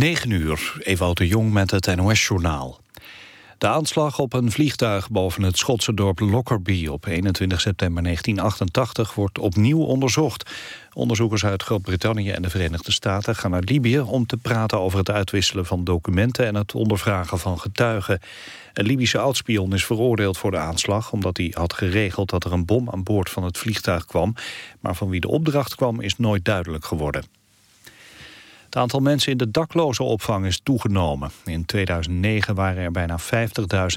9 uur, Ewout de Jong met het NOS-journaal. De aanslag op een vliegtuig boven het Schotse dorp Lockerbie op 21 september 1988 wordt opnieuw onderzocht. Onderzoekers uit Groot-Brittannië en de Verenigde Staten gaan naar Libië om te praten over het uitwisselen van documenten en het ondervragen van getuigen. Een Libische oudspion is veroordeeld voor de aanslag omdat hij had geregeld dat er een bom aan boord van het vliegtuig kwam, maar van wie de opdracht kwam is nooit duidelijk geworden. Het aantal mensen in de daklozenopvang is toegenomen. In 2009 waren er bijna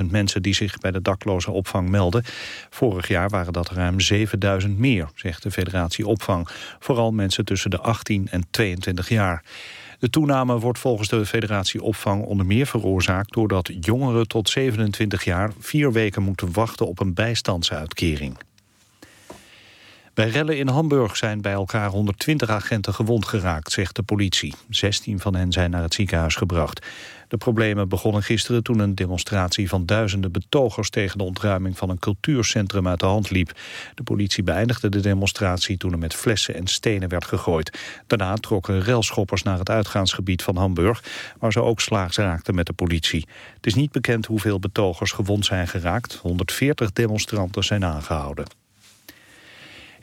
50.000 mensen die zich bij de daklozenopvang melden. Vorig jaar waren dat ruim 7.000 meer, zegt de federatie opvang. Vooral mensen tussen de 18 en 22 jaar. De toename wordt volgens de federatie opvang onder meer veroorzaakt... doordat jongeren tot 27 jaar vier weken moeten wachten op een bijstandsuitkering. Bij rellen in Hamburg zijn bij elkaar 120 agenten gewond geraakt, zegt de politie. 16 van hen zijn naar het ziekenhuis gebracht. De problemen begonnen gisteren toen een demonstratie van duizenden betogers tegen de ontruiming van een cultuurcentrum uit de hand liep. De politie beëindigde de demonstratie toen er met flessen en stenen werd gegooid. Daarna trokken relschoppers naar het uitgaansgebied van Hamburg, waar ze ook slaags raakten met de politie. Het is niet bekend hoeveel betogers gewond zijn geraakt. 140 demonstranten zijn aangehouden.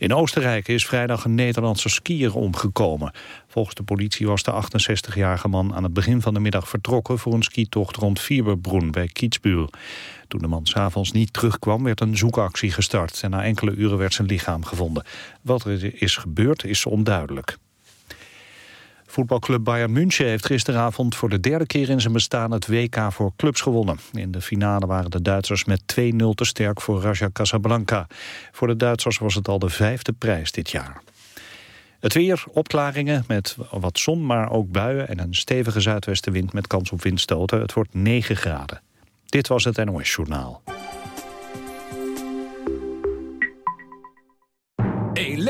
In Oostenrijk is vrijdag een Nederlandse skier omgekomen. Volgens de politie was de 68-jarige man aan het begin van de middag vertrokken... voor een skitocht rond Fieberbroen bij Kitzbühel. Toen de man s'avonds niet terugkwam werd een zoekactie gestart... en na enkele uren werd zijn lichaam gevonden. Wat er is gebeurd is onduidelijk. Voetbalclub Bayern München heeft gisteravond voor de derde keer in zijn bestaan het WK voor clubs gewonnen. In de finale waren de Duitsers met 2-0 te sterk voor Raja Casablanca. Voor de Duitsers was het al de vijfde prijs dit jaar. Het weer, opklaringen met wat zon, maar ook buien en een stevige zuidwestenwind met kans op windstoten. Het wordt 9 graden. Dit was het NOS Journaal.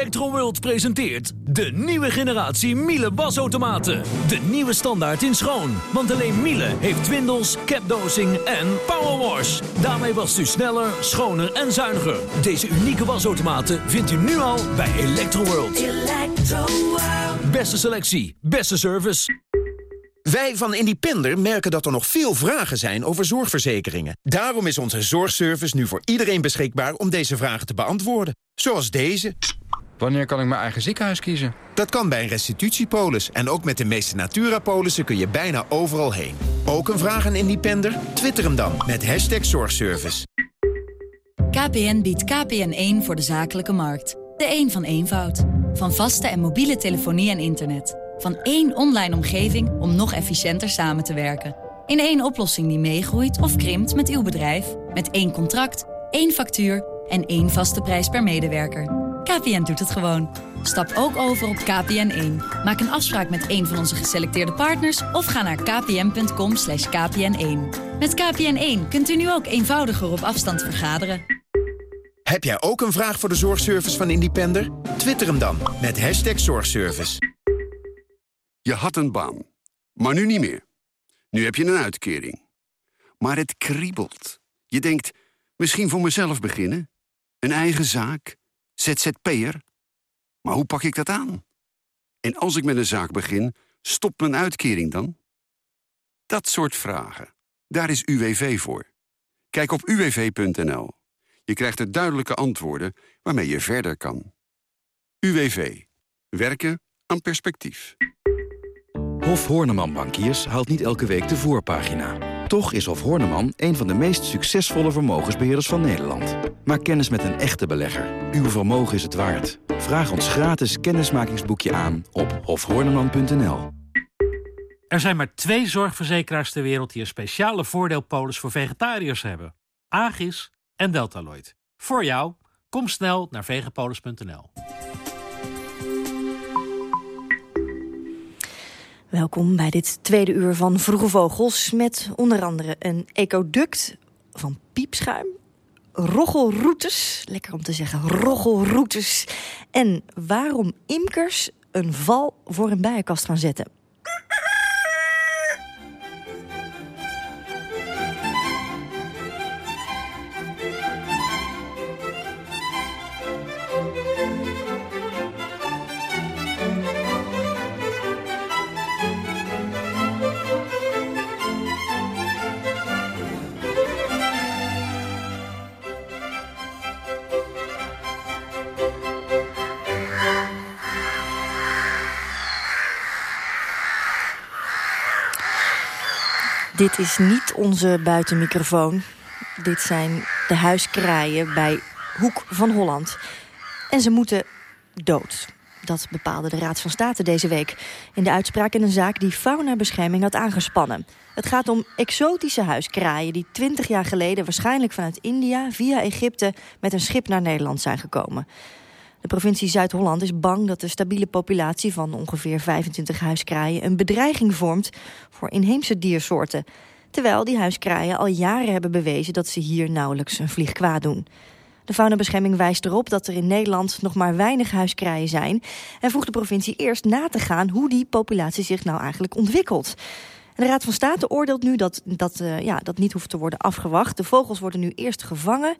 Electroworld presenteert de nieuwe generatie Miele wasautomaten. De nieuwe standaard in schoon. Want alleen Miele heeft twindels, capdosing en powerwash. Daarmee wast u sneller, schoner en zuiniger. Deze unieke wasautomaten vindt u nu al bij Electroworld. Electroworld. Beste selectie, beste service. Wij van Independer merken dat er nog veel vragen zijn over zorgverzekeringen. Daarom is onze zorgservice nu voor iedereen beschikbaar om deze vragen te beantwoorden. Zoals deze. Wanneer kan ik mijn eigen ziekenhuis kiezen? Dat kan bij een restitutiepolis. En ook met de meeste Natura-polissen kun je bijna overal heen. Ook een vraag aan Independer? Twitter hem dan met hashtag zorgservice. KPN biedt KPN1 voor de zakelijke markt. De een van eenvoud. Van vaste en mobiele telefonie en internet. Van één online omgeving om nog efficiënter samen te werken. In één oplossing die meegroeit of krimpt met uw bedrijf. Met één contract, één factuur en één vaste prijs per medewerker. KPN doet het gewoon. Stap ook over op KPN1. Maak een afspraak met een van onze geselecteerde partners... of ga naar kpn.com kpn1. Met KPN1 kunt u nu ook eenvoudiger op afstand vergaderen. Heb jij ook een vraag voor de zorgservice van Independer? Twitter hem dan met hashtag zorgservice. Je had een baan, maar nu niet meer. Nu heb je een uitkering. Maar het kriebelt. Je denkt, misschien voor mezelf beginnen? Een eigen zaak? ZZP'er? Maar hoe pak ik dat aan? En als ik met een zaak begin, stopt mijn uitkering dan? Dat soort vragen. Daar is UWV voor. Kijk op uwv.nl. Je krijgt er duidelijke antwoorden waarmee je verder kan. UWV. Werken aan perspectief. Hof Horneman Bankiers haalt niet elke week de voorpagina. Toch is Hof Horneman een van de meest succesvolle vermogensbeheerders van Nederland. Maak kennis met een echte belegger. Uw vermogen is het waard. Vraag ons gratis kennismakingsboekje aan op hofhorneman.nl. Er zijn maar twee zorgverzekeraars ter wereld die een speciale voordeelpolis voor vegetariërs hebben. Agis en Deltaloid. Voor jou, kom snel naar vegapolis.nl. Welkom bij dit tweede uur van Vroege Vogels... met onder andere een ecoduct van piepschuim... roggelroutes, lekker om te zeggen, roggelroutes... en waarom imkers een val voor een bijenkast gaan zetten. Dit is niet onze buitenmicrofoon. Dit zijn de huiskraaien bij Hoek van Holland. En ze moeten dood. Dat bepaalde de Raad van State deze week... in de uitspraak in een zaak die faunabescherming had aangespannen. Het gaat om exotische huiskraaien die 20 jaar geleden... waarschijnlijk vanuit India via Egypte met een schip naar Nederland zijn gekomen. De provincie Zuid-Holland is bang dat de stabiele populatie van ongeveer 25 huiskraaien een bedreiging vormt voor inheemse diersoorten. Terwijl die huiskraaien al jaren hebben bewezen dat ze hier nauwelijks een vlieg kwaad doen. De faunabescherming wijst erop dat er in Nederland nog maar weinig huiskraaien zijn... en vroeg de provincie eerst na te gaan hoe die populatie zich nou eigenlijk ontwikkelt. de Raad van State oordeelt nu dat dat, uh, ja, dat niet hoeft te worden afgewacht. De vogels worden nu eerst gevangen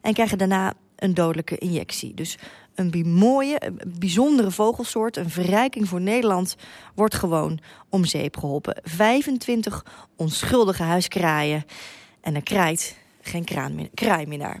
en krijgen daarna een dodelijke injectie. Dus een mooie, bijzondere vogelsoort, een verrijking voor Nederland, wordt gewoon om zeep geholpen. 25 onschuldige huiskraaien. En er krijt geen kraan meer,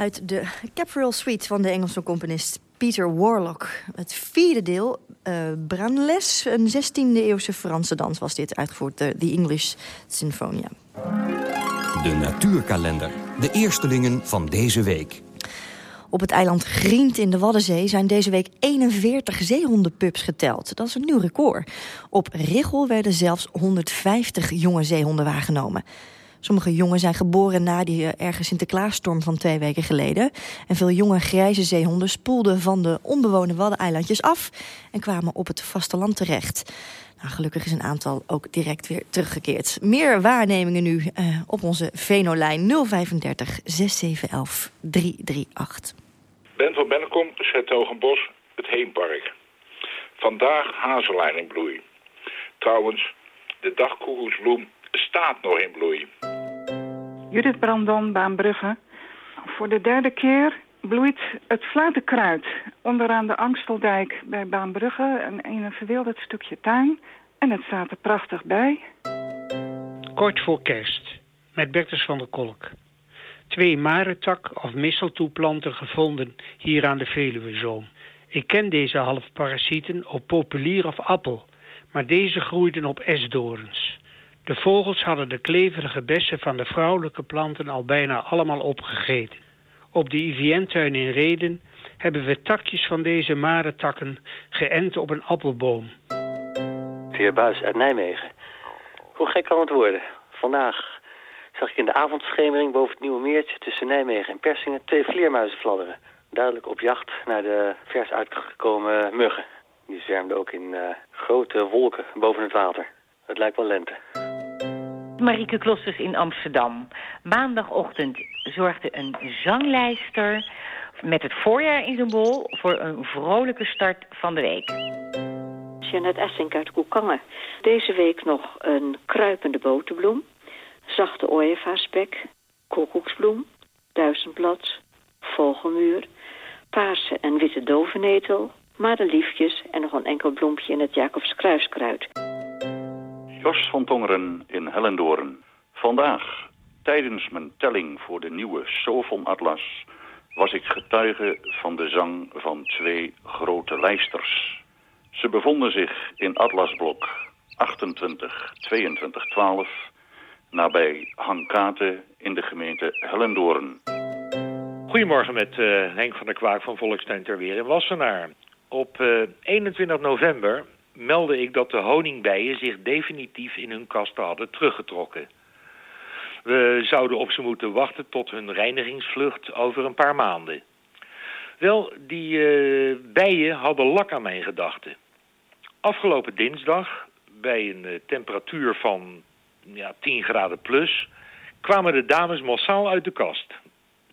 uit de Capriol Suite van de Engelse componist Peter Warlock. Het vierde deel, uh, Branles, een 16e-eeuwse Franse dans was dit, uitgevoerd door The English Sinfonia. De natuurkalender, de eerstelingen van deze week. Op het eiland Grient in de Waddenzee zijn deze week 41 zeehondenpups geteld. Dat is een nieuw record. Op Richel werden zelfs 150 jonge zeehonden waargenomen. Sommige jongen zijn geboren na die uh, erge Sinterklaasstorm van twee weken geleden. En veel jonge grijze zeehonden spoelden van de onbewoonde Waddeneilandjes af... en kwamen op het vasteland terecht. Nou, gelukkig is een aantal ook direct weer teruggekeerd. Meer waarnemingen nu uh, op onze Venolijn 035 6711 338. Ben van Bennekom, Zetogenbos, het Heenpark. Vandaag hazelijn in bloei. Trouwens, de dagkoegelsbloem staat nog in bloei. Judith Brandon, Baanbrugge. Voor de derde keer bloeit het fluitenkruid onderaan de Angsteldijk bij Baanbrugge. Een, in een verwilderd stukje tuin. En het staat er prachtig bij. Kort voor kerst, met Bertus van der Kolk. Twee maretak of misteltoeplanten gevonden hier aan de Veluwezoom. Ik ken deze halfparasieten op populier of appel, maar deze groeiden op esdorens. De vogels hadden de kleverige bessen van de vrouwelijke planten al bijna allemaal opgegeten. Op de IVN-tuin in Reden hebben we takjes van deze marentakken geënt op een appelboom. Heer Buis uit Nijmegen. Hoe gek kan het worden? Vandaag zag ik in de avondschemering boven het Nieuwe Meertje tussen Nijmegen en Persingen twee vleermuizen fladderen. Duidelijk op jacht naar de vers uitgekomen muggen. Die zwermde ook in uh, grote wolken boven het water. Het lijkt wel lente. Marieke Klosters in Amsterdam. Maandagochtend zorgde een zanglijster met het voorjaar in zijn bol... voor een vrolijke start van de week. Jeannette Essink uit Koekangen. Deze week nog een kruipende boterbloem, zachte ooievaarsbek, koekoeksbloem, duizendblad, vogelmuur, paarse en witte dovenetel, madeliefjes en nog een enkel bloempje in het Jacobs kruiskruid. Jos van Tongeren in Hellendoorn. Vandaag, tijdens mijn telling voor de nieuwe Sofon-atlas... was ik getuige van de zang van twee grote lijsters. Ze bevonden zich in atlasblok 28 22 12 nabij Hankate in de gemeente Hellendoorn. Goedemorgen met uh, Henk van der Kwaak van Volkstuin ter Weer in Wassenaar. Op uh, 21 november meldde ik dat de honingbijen zich definitief in hun kasten hadden teruggetrokken. We zouden op ze moeten wachten tot hun reinigingsvlucht over een paar maanden. Wel, die uh, bijen hadden lak aan mijn gedachten. Afgelopen dinsdag, bij een uh, temperatuur van ja, 10 graden plus, kwamen de dames massaal uit de kast.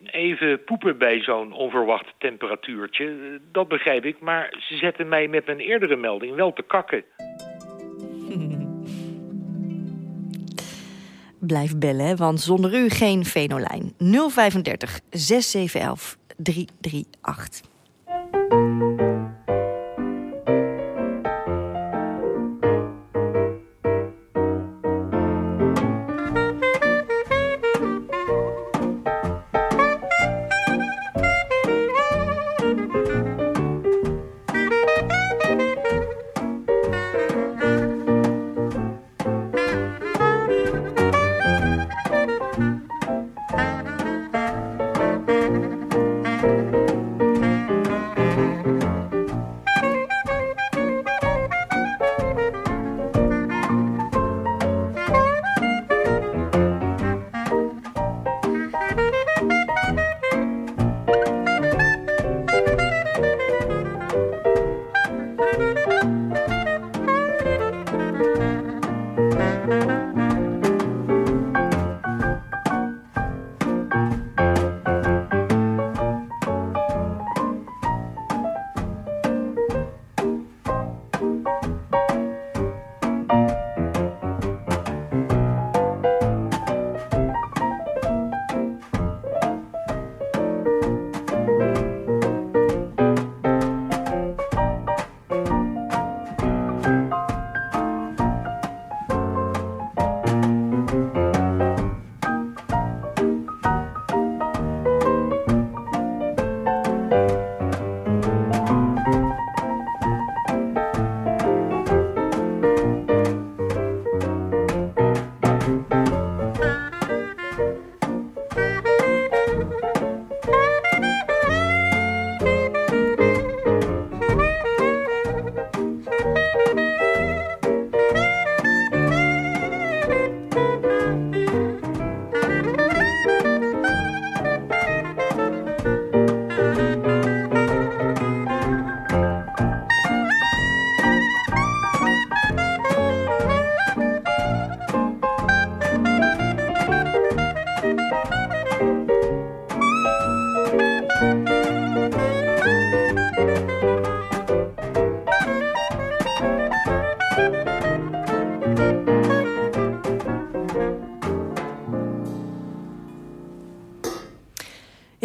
Even poepen bij zo'n onverwacht temperatuurtje, dat begrijp ik, maar ze zetten mij met mijn eerdere melding wel te kakken. Blijf bellen, want zonder u geen Venolijn. 035 6711 338.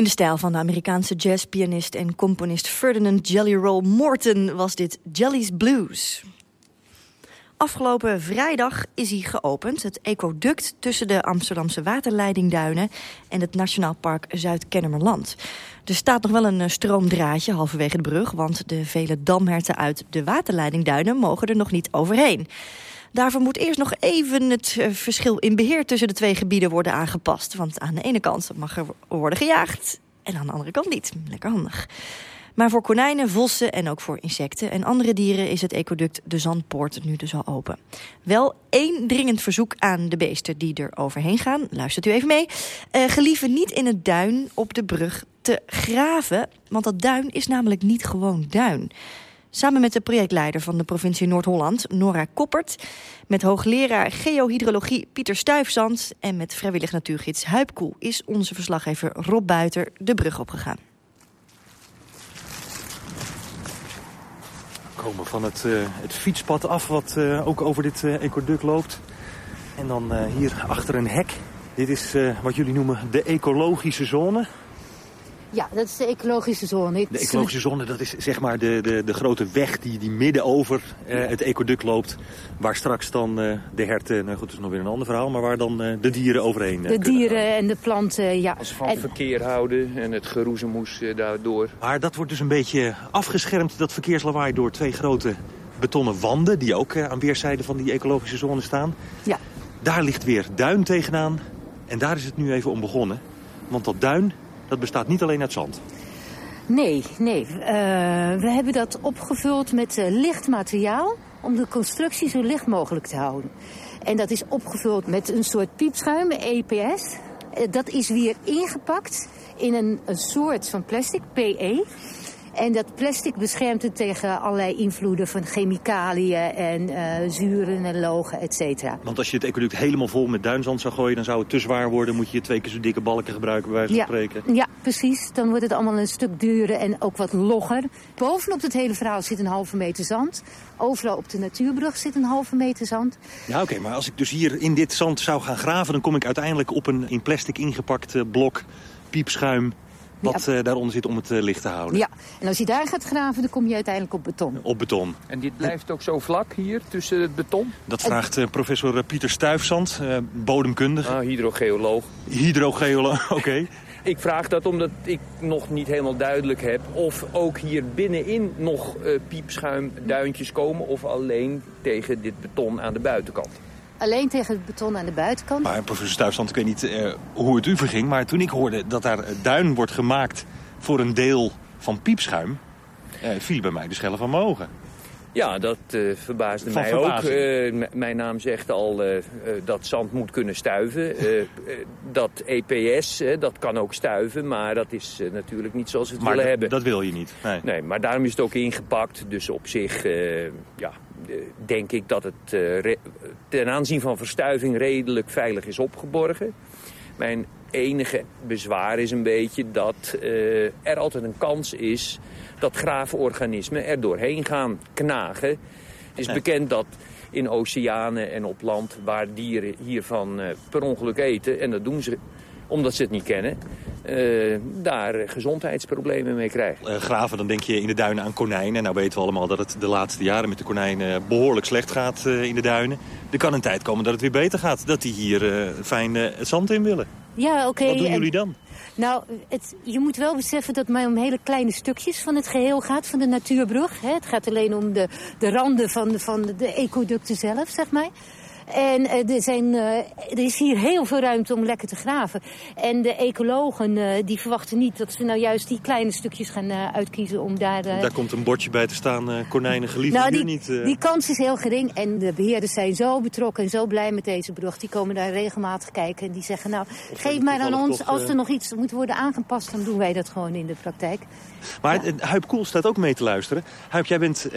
In de stijl van de Amerikaanse jazzpianist en componist Ferdinand Jelly Roll Morton was dit Jelly's Blues. Afgelopen vrijdag is hij geopend, het ecoduct tussen de Amsterdamse waterleidingduinen en het Nationaal Park Zuid-Kennemerland. Er staat nog wel een eh, stroomdraadje halverwege de brug, want de vele damherten uit de waterleidingduinen mogen er nog niet overheen. Daarvoor moet eerst nog even het eh, verschil in beheer tussen de twee gebieden worden aangepast. Want aan de ene kant mag er worden gejaagd en aan de andere kant niet. Lekker handig. Maar voor konijnen, vossen en ook voor insecten en andere dieren is het ecoduct de Zandpoort nu dus al open. Wel één dringend verzoek aan de beesten die er overheen gaan. Luistert u even mee. Uh, gelieve niet in het duin op de brug te graven, want dat duin is namelijk niet gewoon duin. Samen met de projectleider van de provincie Noord-Holland, Nora Koppert... met hoogleraar geohydrologie Pieter Stuifzand... en met vrijwillig natuurgids Huip Koel... is onze verslaggever Rob Buiter de brug opgegaan. We komen van het, uh, het fietspad af wat uh, ook over dit uh, ecoduct loopt. En dan hier achter een hek. Dit is wat jullie noemen de ecologische zone. Ja, dat is de ecologische zone. De ecologische zone, dat is zeg maar de, de, de grote weg die, die midden over uh, het ecoduct loopt. Waar straks dan uh, de herten, nou goed, dat is nog weer een ander verhaal, maar waar dan uh, de dieren overheen De dieren en de planten, ja. Als van en... verkeer houden en het geroezemoes daardoor. Maar dat wordt dus een beetje afgeschermd, dat verkeerslawaai, door twee grote betonnen wanden... die ook aan weerszijden van die ecologische zone staan. Ja. Daar ligt weer duin tegenaan en daar is het nu even om begonnen. Want dat duin, dat bestaat niet alleen uit zand. Nee, nee. Uh, we hebben dat opgevuld met uh, licht materiaal om de constructie zo licht mogelijk te houden. En dat is opgevuld met een soort piepschuim, EPS. Uh, dat is weer ingepakt in een soort van plastic, PE. En dat plastic beschermt het tegen allerlei invloeden van chemicaliën en uh, zuren en logen, et cetera. Want als je het ecoduct helemaal vol met duinzand zou gooien, dan zou het te zwaar worden. Moet je twee keer zo dikke balken gebruiken, bij wijze van ja, spreken. Ja, precies. Dan wordt het allemaal een stuk duurder en ook wat logger. Bovenop het hele verhaal zit een halve meter zand. Overal op de natuurbrug zit een halve meter zand. Ja, oké, okay, maar als ik dus hier in dit zand zou gaan graven... dan kom ik uiteindelijk op een in plastic ingepakt uh, blok piepschuim wat ja. uh, daaronder zit om het uh, licht te houden. Ja, en als je daar gaat graven, dan kom je uiteindelijk op beton. Op beton. En dit blijft ook zo vlak hier, tussen het beton? Dat vraagt uh, professor Pieter Stuifzand, bodemkundige. Ah, hydrogeoloog. Hydrogeoloog, oké. Okay. Ik vraag dat omdat ik nog niet helemaal duidelijk heb of ook hier binnenin nog piepschuimduintjes komen... of alleen tegen dit beton aan de buitenkant alleen tegen het beton aan de buitenkant. Maar professor Stuifstand, ik weet niet uh, hoe het u verging... maar toen ik hoorde dat daar duin wordt gemaakt voor een deel van piepschuim... Uh, viel bij mij de schellen van mijn ogen. Ja, dat uh, verbaasde van mij verbazing. ook. mijn naam zegt al dat zand moet kunnen stuiven. dat EPS, dat kan ook stuiven, maar dat is natuurlijk niet zoals we het maar willen hebben. dat wil je niet. Nee. nee, maar daarom is het ook ingepakt. Dus op zich, ja, denk ik dat het uh, ten aanzien van verstuiving redelijk veilig is opgeborgen. Mijn enige bezwaar is een beetje dat uh, er altijd een kans is dat gravenorganismen er doorheen gaan knagen. Het is Nee. bekend dat in oceanen en op land waar dieren hiervan per ongeluk eten, en dat doen ze omdat ze het niet kennen, uh, daar gezondheidsproblemen mee krijgen. Uh, graven, dan denk je in de duinen aan konijnen. En nou weten we allemaal dat het de laatste jaren met de konijnen behoorlijk slecht gaat uh, in de duinen. Er kan een tijd komen dat het weer beter gaat. Dat die hier fijn het zand in willen. Ja, oké. Okay. Wat doen en... jullie dan? Nou, het, je moet wel beseffen dat het maar om hele kleine stukjes van het geheel gaat, van de natuurbrug. Hè. Het gaat alleen om de, de randen van de, van de, de ecoducten zelf, zeg maar. En uh, er, zijn, uh, er is hier heel veel ruimte om lekker te graven. En de ecologen uh, die verwachten niet dat ze nou juist die kleine stukjes gaan uitkiezen om daar... Daar komt een bordje bij te staan, konijnen geliefd nou, die, niet. Die kans is heel gering en de beheerders zijn zo betrokken en zo blij met deze brug. Die komen daar regelmatig kijken en die zeggen nou, geef maar aan ons, toch, als er nog iets moet worden aangepast, dan doen wij dat gewoon in de praktijk. Maar ja. Huip Koel staat ook mee te luisteren. Huip, jij bent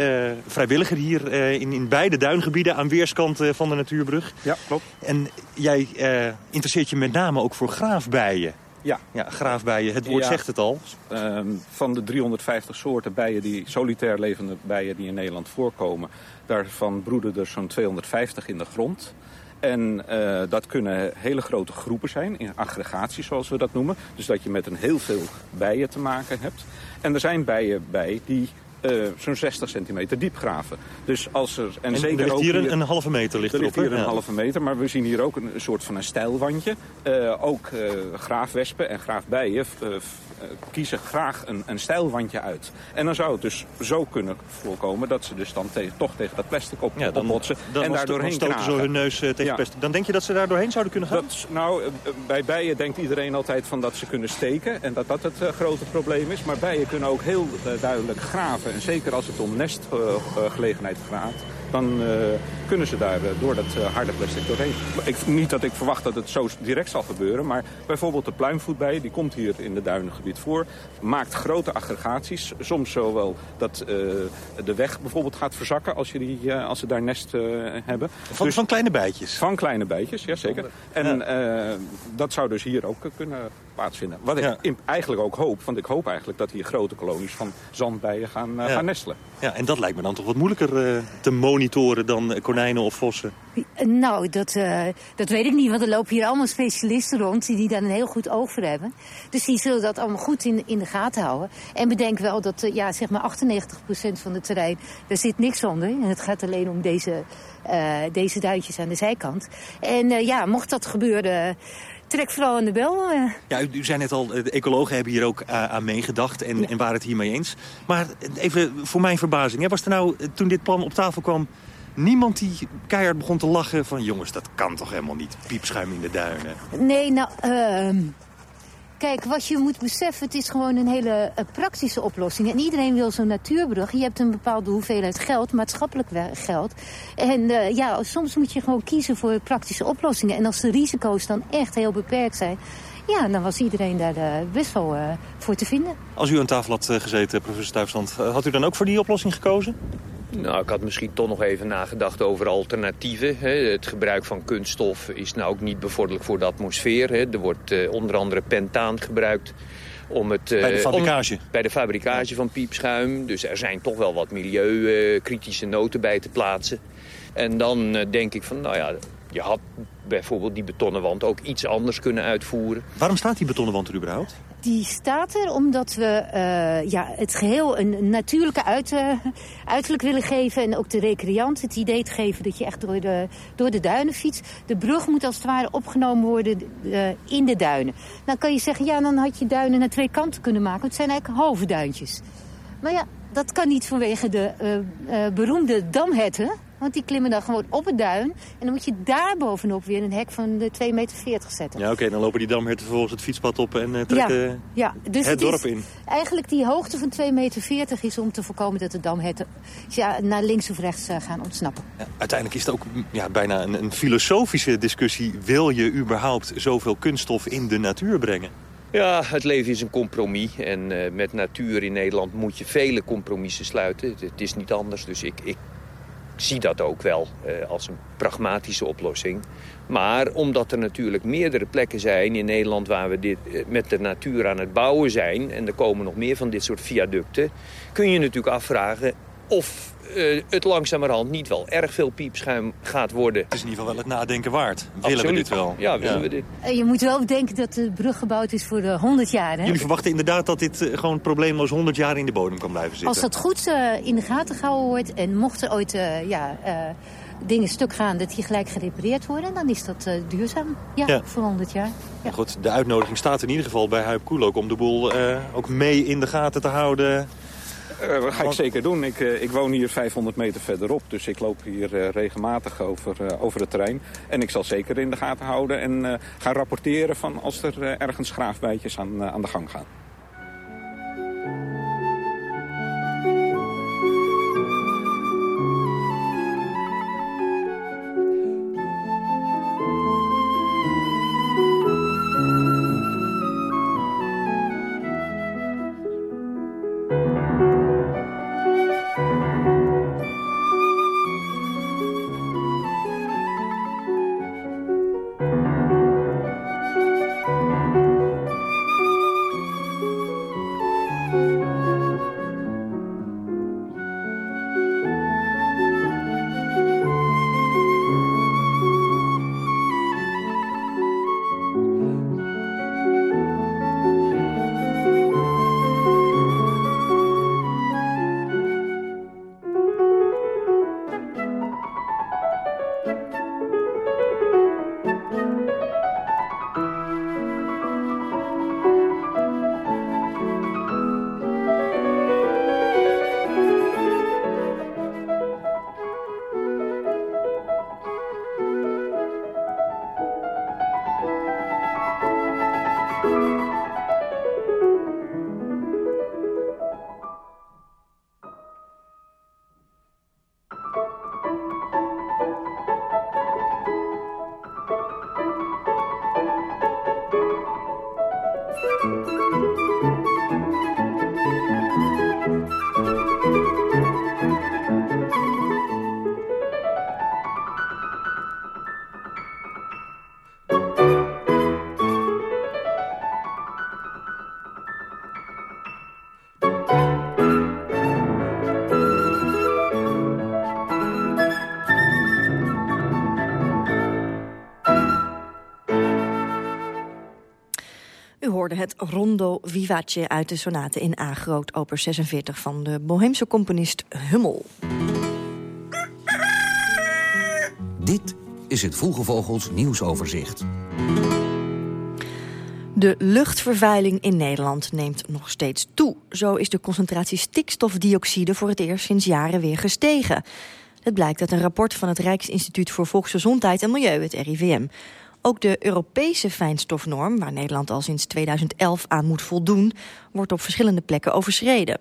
vrijwilliger hier in, in beide duingebieden aan weerskanten van de natuur. Ja, klopt. En jij uh, interesseert je met name ook voor graafbijen. Ja. ja graafbijen, het woord ja. zegt het al. Um, van de 350 soorten bijen, die, solitair levende bijen die in Nederland voorkomen... daarvan broeden er zo'n 250 in de grond. En uh, dat kunnen hele grote groepen zijn, in aggregaties zoals we dat noemen. Dus dat je met een heel veel bijen te maken hebt. En er zijn bijen bij die uh, zo'n 60 centimeter diep graven. Dus als er, en, en zeker er ligt hier een, een halve meter ligt er erop. ligt hier ja. een halve meter, maar we zien hier ook een, een soort van een stijlwandje. Uh, ook uh, graafwespen en graafbijen kiezen graag een, een stijlwandje uit. En dan zou het dus zo kunnen voorkomen dat ze dus dan toch tegen dat plastic op, ja, dan, en daar doorheen stoten ze hun neus tegen ja. plastic. Dan denk je dat ze daar doorheen zouden kunnen gaan? Dat, nou, bij bijen denkt iedereen altijd van dat ze kunnen steken en dat dat het grote probleem is. Maar bijen kunnen ook heel duidelijk graven. En zeker als het om nestgelegenheid gaat, dan eh, kunnen ze daar eh, door dat eh, harde plastic doorheen. Ik, niet dat ik verwacht dat het zo direct zal gebeuren, maar bijvoorbeeld de pluimvoetbij, die komt hier in het duinengebied voor, maakt grote aggregaties. Soms zowel dat de weg bijvoorbeeld gaat verzakken als, je die, als ze daar nest hebben. Van, Dus- van kleine bijtjes? Van kleine bijtjes, ja zeker. En dat zou dus hier ook kunnen plaatsvinden. Wat ik Ja. eigenlijk ook hoop, want ik hoop eigenlijk dat hier grote kolonies van zandbijen gaan, Ja. gaan nestelen. Ja, en dat lijkt me dan toch wat moeilijker eh, te monitoren dan eh, konijnen of vossen. Nou, dat, eh, dat weet ik niet, want er lopen hier allemaal specialisten rond... die daar een heel goed oog voor hebben. Dus die zullen dat allemaal goed in, in de gaten houden. En bedenk wel dat ja, zeg maar 98% van het terrein, daar zit niks onder. En het gaat alleen om deze, deze duintjes aan de zijkant. En ja, mocht dat gebeuren, trek vooral aan de bel. eh. Ja, u, u zei net al, eh, de ecologen hebben hier ook eh, aan meegedacht en, en waren het hiermee eens. Maar even voor mijn verbazing, hè, was er nou toen dit plan op tafel kwam... niemand die keihard begon te lachen van... jongens, dat kan toch helemaal niet, piepschuim in de duinen. Nee, nou, ehm, kijk, wat je moet beseffen, het is gewoon een hele eh, praktische oplossing. En iedereen wil zo'n natuurbrug. Je hebt een bepaalde hoeveelheid geld, maatschappelijk geld. En eh, ja, soms moet je gewoon kiezen voor praktische oplossingen. En als de risico's dan echt heel beperkt zijn... ja, dan was iedereen daar eh, best wel voor te vinden. Als u aan tafel had gezeten, professor Stuyvesant... had u dan ook voor die oplossing gekozen? Nou, ik had misschien toch nog even nagedacht over alternatieven. Hè. Het gebruik van kunststof is nou ook niet bevorderlijk voor de atmosfeer. Hè. Er wordt eh, onder andere pentaan gebruikt. Om het, eh, Bij de fabricage? om- bij de van piepschuim. Dus er zijn toch wel wat milieukritische noten bij te plaatsen. En dan eh, denk ik van, nou ja, je had bijvoorbeeld die betonnen wand ook iets anders kunnen uitvoeren. Waarom staat die betonnen wand er überhaupt? Die staat er omdat we eh, ja, het geheel een natuurlijke uit, eh, uiterlijk willen geven. En ook de recreant het idee te geven dat je echt door de, door de duinen fietst. De brug moet als het ware opgenomen worden eh, in de duinen. Dan kan je zeggen, ja, dan had je duinen naar twee kanten kunnen maken. Want het zijn eigenlijk halve duintjes. Maar ja, dat kan niet vanwege de eh, eh, beroemde damherten. Want die klimmen dan gewoon op het duin. En dan moet je daar bovenop weer een hek van de 2,40 meter zetten. Ja, oké, dan lopen die damherten vervolgens het fietspad op en eh, trekken Ja, ja. Dus het is dorp in. Eigenlijk die hoogte van 2,40 meter is om te voorkomen dat de damherten ja, naar links of rechts eh, gaan ontsnappen. Ja, uiteindelijk is het ook mm, ja, bijna een, een filosofische discussie. Wil je überhaupt zoveel kunststof in de natuur brengen? Ja, het leven is een compromis. En eh, met natuur in Nederland moet je vele compromissen sluiten. Het, het is niet anders, dus ik, ik zie dat ook wel eh, als een pragmatische oplossing. Maar omdat er natuurlijk meerdere plekken zijn in Nederland... waar we dit eh, met de natuur aan het bouwen zijn... en er komen nog meer van dit soort viaducten... kun je natuurlijk afvragen of eh, het langzamerhand niet wel erg veel piepschuim gaat worden. Het is in ieder geval wel het nadenken waard. Willen we dit wel? Ja, willen we dit. Eh, je moet wel bedenken dat de brug gebouwd is voor de 100 jaar. Hè? Jullie verwachten inderdaad dat dit eh, gewoon probleemloos 100 jaar in de bodem kan blijven zitten? Als dat goed eh, in de gaten gehouden wordt en mocht er ooit eh, ja, eh, dingen stuk gaan... dat die gelijk gerepareerd worden, dan is dat eh, duurzaam. Ja, Ja. voor 100 jaar. Ja. Goed, de uitnodiging staat in ieder geval bij Huip Koel ook... om de boel eh, ook mee in de gaten te houden. Eh, dat ga ik zeker doen. Ik, eh, ik woon hier 500 meter verderop, dus ik loop hier eh, regelmatig over, over het terrein. En ik zal zeker in de gaten houden en gaan rapporteren van als er ergens graafbijtjes aan, aan de gang gaan. Hoorde het Rondo Vivace uit de sonate in A groot opus 46 van de Boheemse componist Hummel. Dit is het Vroege Vogels nieuwsoverzicht. De luchtvervuiling in Nederland neemt nog steeds toe. Zo is de concentratie stikstofdioxide voor het eerst sinds jaren weer gestegen. Het blijkt uit een rapport van het Rijksinstituut voor Volksgezondheid en Milieu, het RIVM. Ook de Europese fijnstofnorm, waar Nederland al sinds 2011 aan moet voldoen, wordt op verschillende plekken overschreden.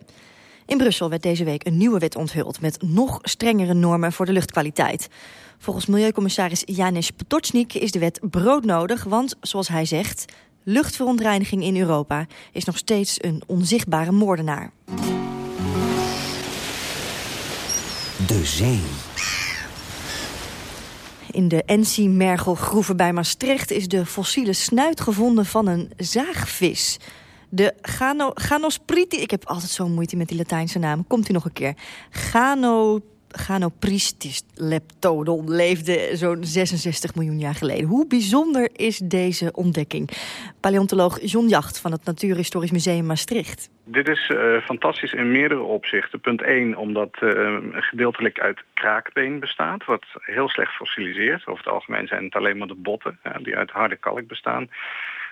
In Brussel werd deze week een nieuwe wet onthuld met nog strengere normen voor de luchtkwaliteit. Volgens milieucommissaris Janis Potocnik is de wet broodnodig, want zoals hij zegt, luchtverontreiniging in Europa is nog steeds een onzichtbare moordenaar. De zee. In de Ensi-mergelgroeven bij Maastricht is de fossiele snuit gevonden van een zaagvis. De Gano, Ganospriti, ik heb altijd zo'n moeite met die Latijnse naam. Komt u nog een keer? Gano Ganopristis leptodon leefde zo'n 66 miljoen jaar geleden. Hoe bijzonder is deze ontdekking? Paleontoloog John Jacht van het Natuurhistorisch Museum Maastricht. Dit is uh, fantastisch in meerdere opzichten. Punt 1, omdat uh, gedeeltelijk uit kraakbeen bestaat, wat heel slecht fossiliseert. Over het algemeen zijn het alleen maar de botten die uit harde kalk bestaan.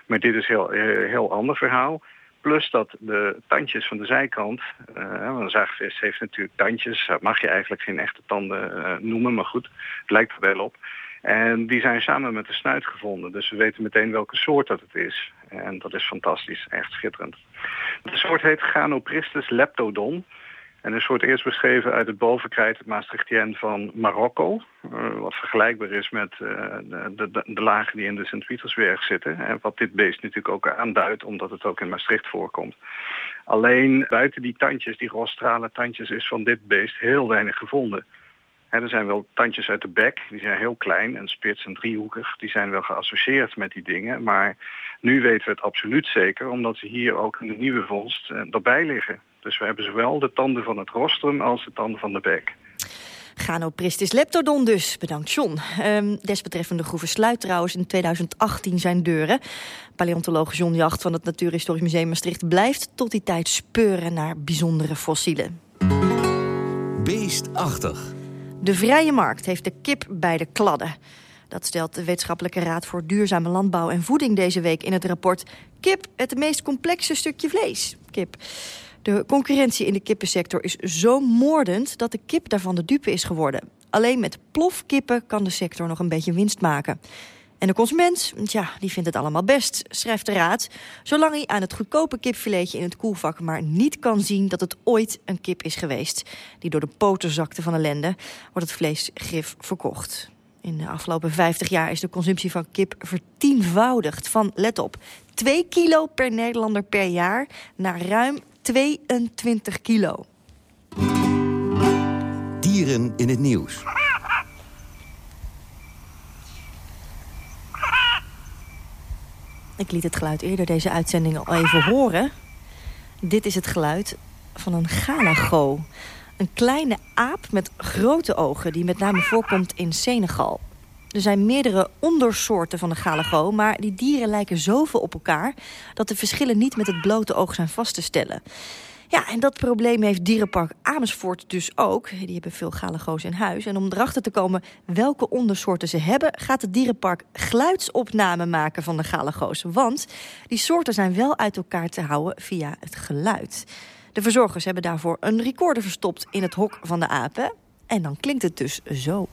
Maar dit is een heel, heel ander verhaal. Plus dat de tandjes van de zijkant, uh, want een zaagvis heeft natuurlijk tandjes, dat mag je eigenlijk geen echte tanden uh, noemen, maar goed, het lijkt er wel op. En die zijn samen met de snuit gevonden, dus we weten meteen welke soort dat het is. En dat is fantastisch, echt schitterend. De soort heet Ganopristis leptodon. En is voor eerst beschreven uit het bovenkrijt, het Maastrichtien van Marokko. Uh, wat vergelijkbaar is met uh, de, de, de, lagen die in de Sint-Pietersberg zitten. En wat dit beest natuurlijk ook aanduidt, omdat het ook in Maastricht voorkomt. Alleen buiten die tandjes, die rostrale tandjes, is van dit beest heel weinig gevonden. En er zijn wel tandjes uit de bek, die zijn heel klein en spits en driehoekig. Die zijn wel geassocieerd met die dingen. Maar nu weten we het absoluut zeker, omdat ze hier ook in de nieuwe vondst uh, erbij liggen. Dus we hebben zowel de tanden van het rostrum als de tanden van de bek. Ganopristis leptodon dus. Bedankt John. Um, desbetreffende groeven sluit trouwens in 2018 zijn deuren. Paleontoloog John Jacht van het Natuurhistorisch Museum Maastricht... blijft tot die tijd speuren naar bijzondere fossielen. Beestachtig. De vrije markt heeft de kip bij de kladden. Dat stelt de Wetenschappelijke Raad voor Duurzame Landbouw en Voeding deze week in het rapport... Kip, het meest complexe stukje vlees. Kip. De concurrentie in de kippensector is zo moordend dat de kip daarvan de dupe is geworden. Alleen met plofkippen kan de sector nog een beetje winst maken. En de consument, ja, die vindt het allemaal best, schrijft de raad. Zolang hij aan het goedkope kipfiletje in het koelvak maar niet kan zien dat het ooit een kip is geweest. Die door de poten zakte van ellende, wordt het vlees grif verkocht. In de afgelopen 50 jaar is de consumptie van kip vertienvoudigd. Van, let op, 2 kilo per Nederlander per jaar naar ruim 22 kilo. Dieren in het nieuws. Ik liet het geluid eerder deze uitzending al even horen. Dit is het geluid van een galago. Een kleine aap met grote ogen die met name voorkomt in Senegal. Er zijn meerdere ondersoorten van de galago, maar die dieren lijken zoveel op elkaar... dat de verschillen niet met het blote oog zijn vast te stellen. Ja, en dat probleem heeft dierenpark Amersfoort dus ook. Die hebben veel galago's in huis. En om erachter te komen welke ondersoorten ze hebben... gaat het dierenpark geluidsopname maken van de galago's. Want die soorten zijn wel uit elkaar te houden via het geluid. De verzorgers hebben daarvoor een recorder verstopt in het hok van de apen. En dan klinkt het dus zo.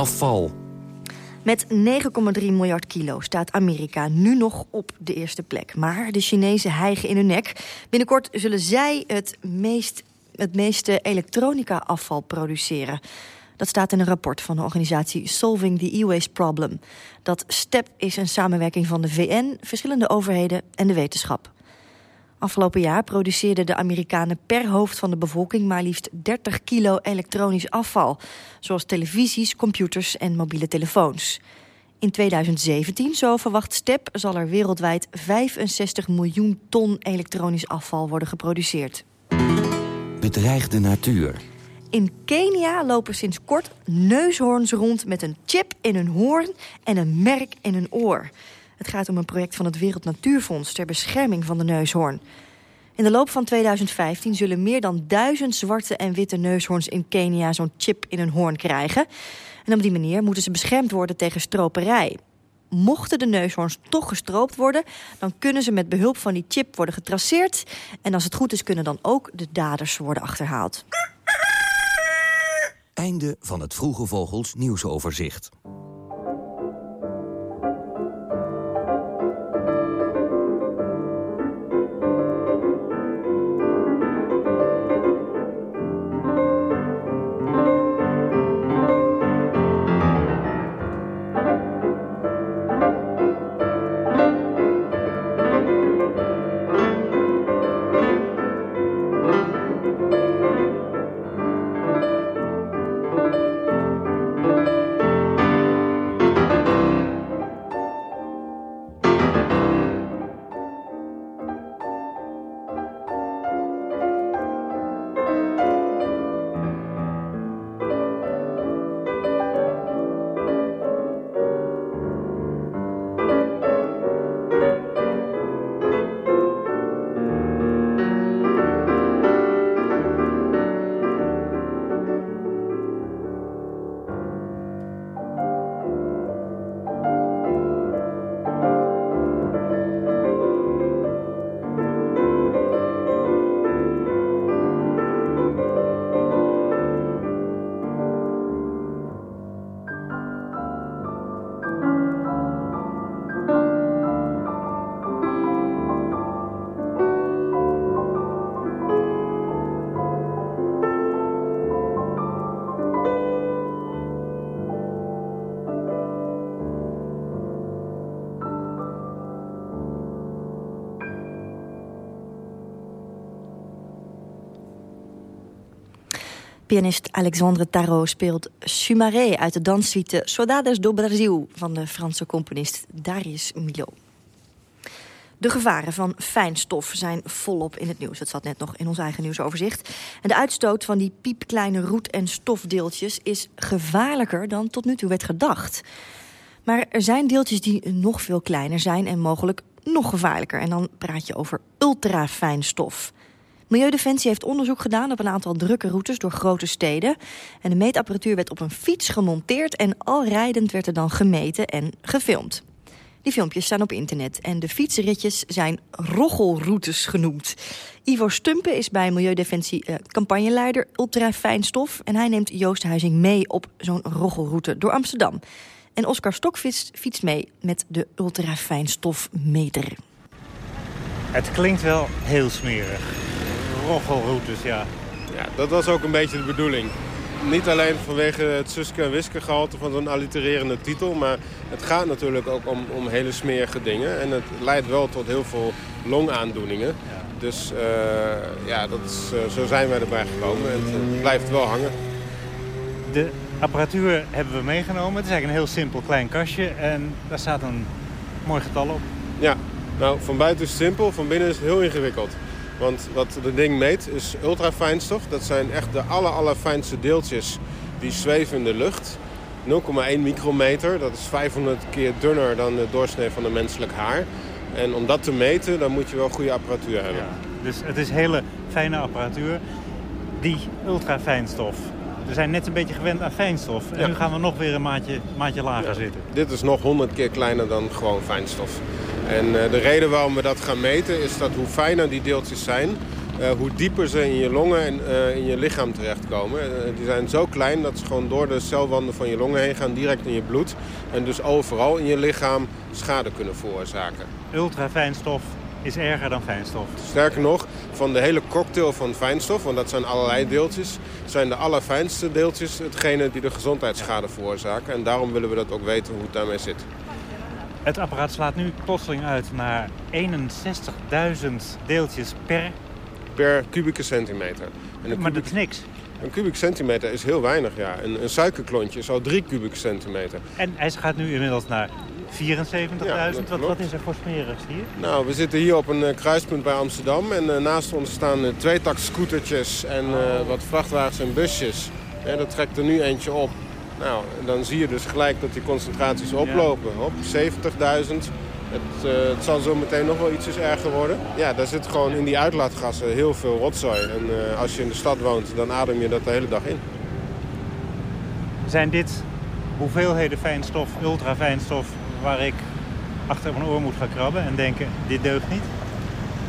Afval. Met 9,3 miljard kilo staat Amerika nu nog op de eerste plek. Maar de Chinezen hijgen in hun nek. Binnenkort zullen zij het, meest, het meeste elektronica-afval produceren. Dat staat in een rapport van de organisatie Solving the E-Waste Problem. Dat STEP is een samenwerking van de VN, verschillende overheden en de wetenschap. Afgelopen jaar produceerden de Amerikanen per hoofd van de bevolking maar liefst 30 kilo elektronisch afval, zoals televisies, computers en mobiele telefoons. In 2017, zo verwacht STEP, zal er wereldwijd 65 miljoen ton elektronisch afval worden geproduceerd. Bedreigde natuur. In Kenia lopen sinds kort neushoorns rond met een chip in hun hoorn en een merk in hun oor. Het gaat om een project van het Wereld Natuurfonds ter bescherming van de neushoorn. In de loop van 2015 zullen meer dan duizend zwarte en witte neushoorns in Kenia zo'n chip in hun hoorn krijgen. En op die manier moeten ze beschermd worden tegen stroperij. Mochten de neushoorns toch gestroopt worden, dan kunnen ze met behulp van die chip worden getraceerd. En als het goed is, kunnen dan ook de daders worden achterhaald. Einde van het Vroege Vogels nieuwsoverzicht. Pianist Alexandre Tarot speelt Sumaré uit de danssuite Saudades do Brasil van de Franse componist Darius Milhaud. De gevaren van fijnstof zijn volop in het nieuws. Dat zat net nog in ons eigen nieuwsoverzicht. En de uitstoot van die piepkleine roet- en stofdeeltjes is gevaarlijker dan tot nu toe werd gedacht. Maar er zijn deeltjes die nog veel kleiner zijn en mogelijk nog gevaarlijker. En dan praat je over ultrafijnstof. Milieudefensie heeft onderzoek gedaan op een aantal drukke routes door grote steden. En de meetapparatuur werd op een fiets gemonteerd en al rijdend werd er dan gemeten en gefilmd. Die filmpjes staan op internet en de fietsritjes zijn rochelroutes genoemd. Ivo Stumpen is bij Milieudefensie eh, campagneleider ultrafijnstof... en hij neemt Joost Huizing mee op zo'n rochelroute door Amsterdam. En Oscar Stok fietst, fietst mee met de ultrafijnstofmeter. Het klinkt wel heel smerig. Rochelroutes, ja. Ja, dat was ook een beetje de bedoeling. Niet alleen vanwege het Suske en Wiske gehalte van zo'n allitererende titel... maar het gaat natuurlijk ook om, om hele smerige dingen. En het leidt wel tot heel veel longaandoeningen. Dus eh, ja, dat is, eh, zo zijn wij erbij gekomen. En het blijft wel hangen. De apparatuur hebben we meegenomen. Het is eigenlijk een heel simpel klein kastje. En daar staat een mooi getal op. Ja, nou van buiten is het simpel, van binnen is het heel ingewikkeld. Want wat de ding meet is ultrafijnstof. Dat zijn echt de aller, allerfijnste deeltjes die zweven in de lucht. 0,1 micrometer, dat is 500 keer dunner dan de doorsnee van een menselijk haar. En om dat te meten, dan moet je wel goede apparatuur hebben. Dus het is hele fijne apparatuur. Die ultrafijnstof. We zijn net een beetje gewend aan fijnstof. En Ja. nu gaan we nog weer een maatje, maatje lager zitten. Dit is nog 100 keer kleiner dan gewoon fijnstof. En eh, de reden waarom we dat gaan meten is dat hoe fijner die deeltjes zijn... eh, hoe dieper ze in je longen en eh, in je lichaam terechtkomen. Die zijn zo klein dat ze gewoon door de celwanden van je longen heen gaan... direct in je bloed en dus overal in je lichaam schade kunnen veroorzaken. Ultrafijnstof is erger dan fijnstof. Sterker nog, van de hele cocktail van fijnstof, want dat zijn allerlei deeltjes... zijn de allerfijnste deeltjes hetgene die de gezondheidsschade veroorzaken. En daarom willen we dat ook weten hoe het daarmee zit. Het apparaat slaat nu plotseling uit naar 61.000 deeltjes per... Per kubieke centimeter. En Maar dat is niks. Een kubieke centimeter is heel weinig, ja. Een, een suikerklontje is al drie kubieke centimeter. En hij gaat nu inmiddels naar 74.000, wat, wat is er voor smerigs hier? Nou, we zitten hier op een uh, kruispunt bij Amsterdam. En uh, naast ons staan uh, tweetakt scootertjes en wat vrachtwagens en busjes. Ja, dat trekt er nu eentje op. Nou, dan zie je dus gelijk dat die concentraties oplopen. Op 70.000. Het, het, zal zo meteen nog wel ietsjes erger worden. Ja, daar zit gewoon in die uitlaatgassen heel veel rotzooi. En als je in de stad woont, dan adem je dat de hele dag in. Zijn dit hoeveelheden fijnstof, ultrafijnstof, waar ik achter mijn oor moet gaan krabben en denken, dit deugt niet?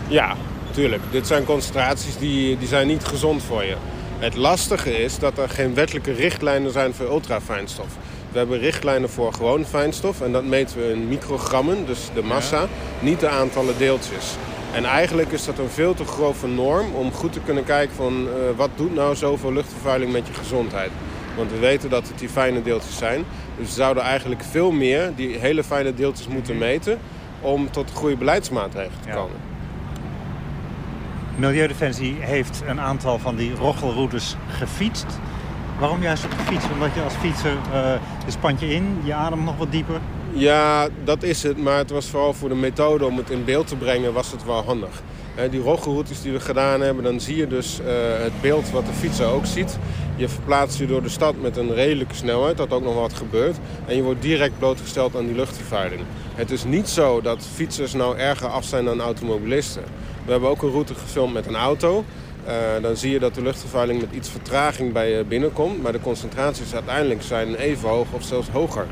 Ja, tuurlijk. Dit zijn concentraties die, die zijn niet gezond voor je. Het lastige is dat er geen wettelijke richtlijnen zijn voor ultrafijnstof. We hebben richtlijnen voor gewoon fijnstof en dat meten we in microgrammen, dus de massa, niet de aantallen deeltjes. En eigenlijk is dat een veel te grove norm om goed te kunnen kijken van uh, wat doet nou zoveel luchtvervuiling met je gezondheid. Want we weten dat het die fijne deeltjes zijn. Dus we zouden eigenlijk veel meer die hele fijne deeltjes moeten meten... om tot goede beleidsmaatregelen te komen. Milieudefensie heeft een aantal van die rochelroutes gefietst. Waarom juist op de fiets? Omdat je als fietser, uh, je spant je in, je ademt nog wat dieper. Ja, dat is het. Maar het was vooral voor de methode om het in beeld te brengen, was het wel handig. Die rochelroutes die we gedaan hebben, dan zie je dus uh, het beeld wat de fietser ook ziet. Je verplaatst je door de stad met een redelijke snelheid, dat ook nog wat gebeurt. En je wordt direct blootgesteld aan die luchtvervuiling. Het is niet zo dat fietsers nou erger af zijn dan automobilisten. We hebben ook een route gefilmd met een auto. Uh, dan zie je dat de luchtvervuiling met iets vertraging bij je binnenkomt. Maar de concentraties uiteindelijk zijn even hoog of zelfs hoger.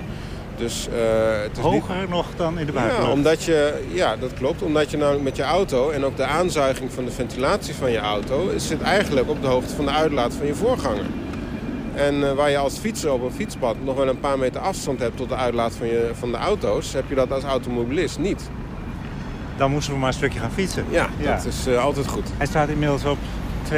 Dus, uh, het is Hoger niet... nog dan in de buitenlucht? Ja, omdat je, ja, dat klopt. Omdat je nou met je auto en ook de aanzuiging van de ventilatie van je auto... zit eigenlijk op de hoogte van de uitlaat van je voorganger. En uh, waar je als fietser op een fietspad nog wel een paar meter afstand hebt... tot de uitlaat van, je, van de auto's, heb je dat als automobilist niet. Dan moesten we maar een stukje gaan fietsen. Ja, ja. dat is uh, altijd goed. Hij staat inmiddels op 32.000.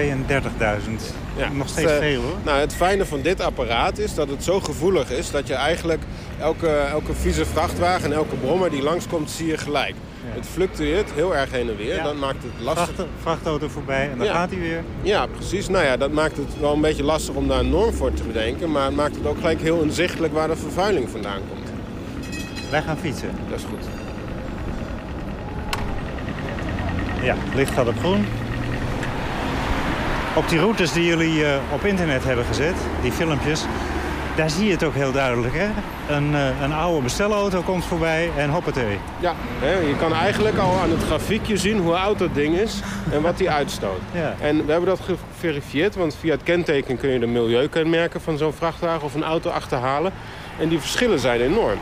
Ja, Nog steeds veel hoor. Nou, het fijne van dit apparaat is dat het zo gevoelig is... dat je eigenlijk elke, elke vieze vrachtwagen en elke brommer die langskomt, zie je gelijk. Het fluctueert heel erg heen en weer. Ja. Dat maakt het lastig. Vracht, vrachtauto voorbij en dan gaat hij weer. Ja, precies. Nou ja, dat maakt het wel een beetje lastig om daar een norm voor te bedenken. Maar het maakt het ook gelijk heel inzichtelijk waar de vervuiling vandaan komt. Wij gaan fietsen. Dat is goed. Ja, het licht gaat op groen. Op die routes die jullie uh, op internet hebben gezet, die filmpjes... daar zie je het ook heel duidelijk, hè? Een, uh, een oude bestelauto komt voorbij en hoppatee. Ja, hè, je kan eigenlijk al aan het grafiekje zien hoe oud dat ding is en wat die uitstoot. Ja. En we hebben dat geverifieerd, want via het kenteken kun je de milieukenmerken van zo'n vrachtwagen of een auto achterhalen. En die verschillen zijn enorm.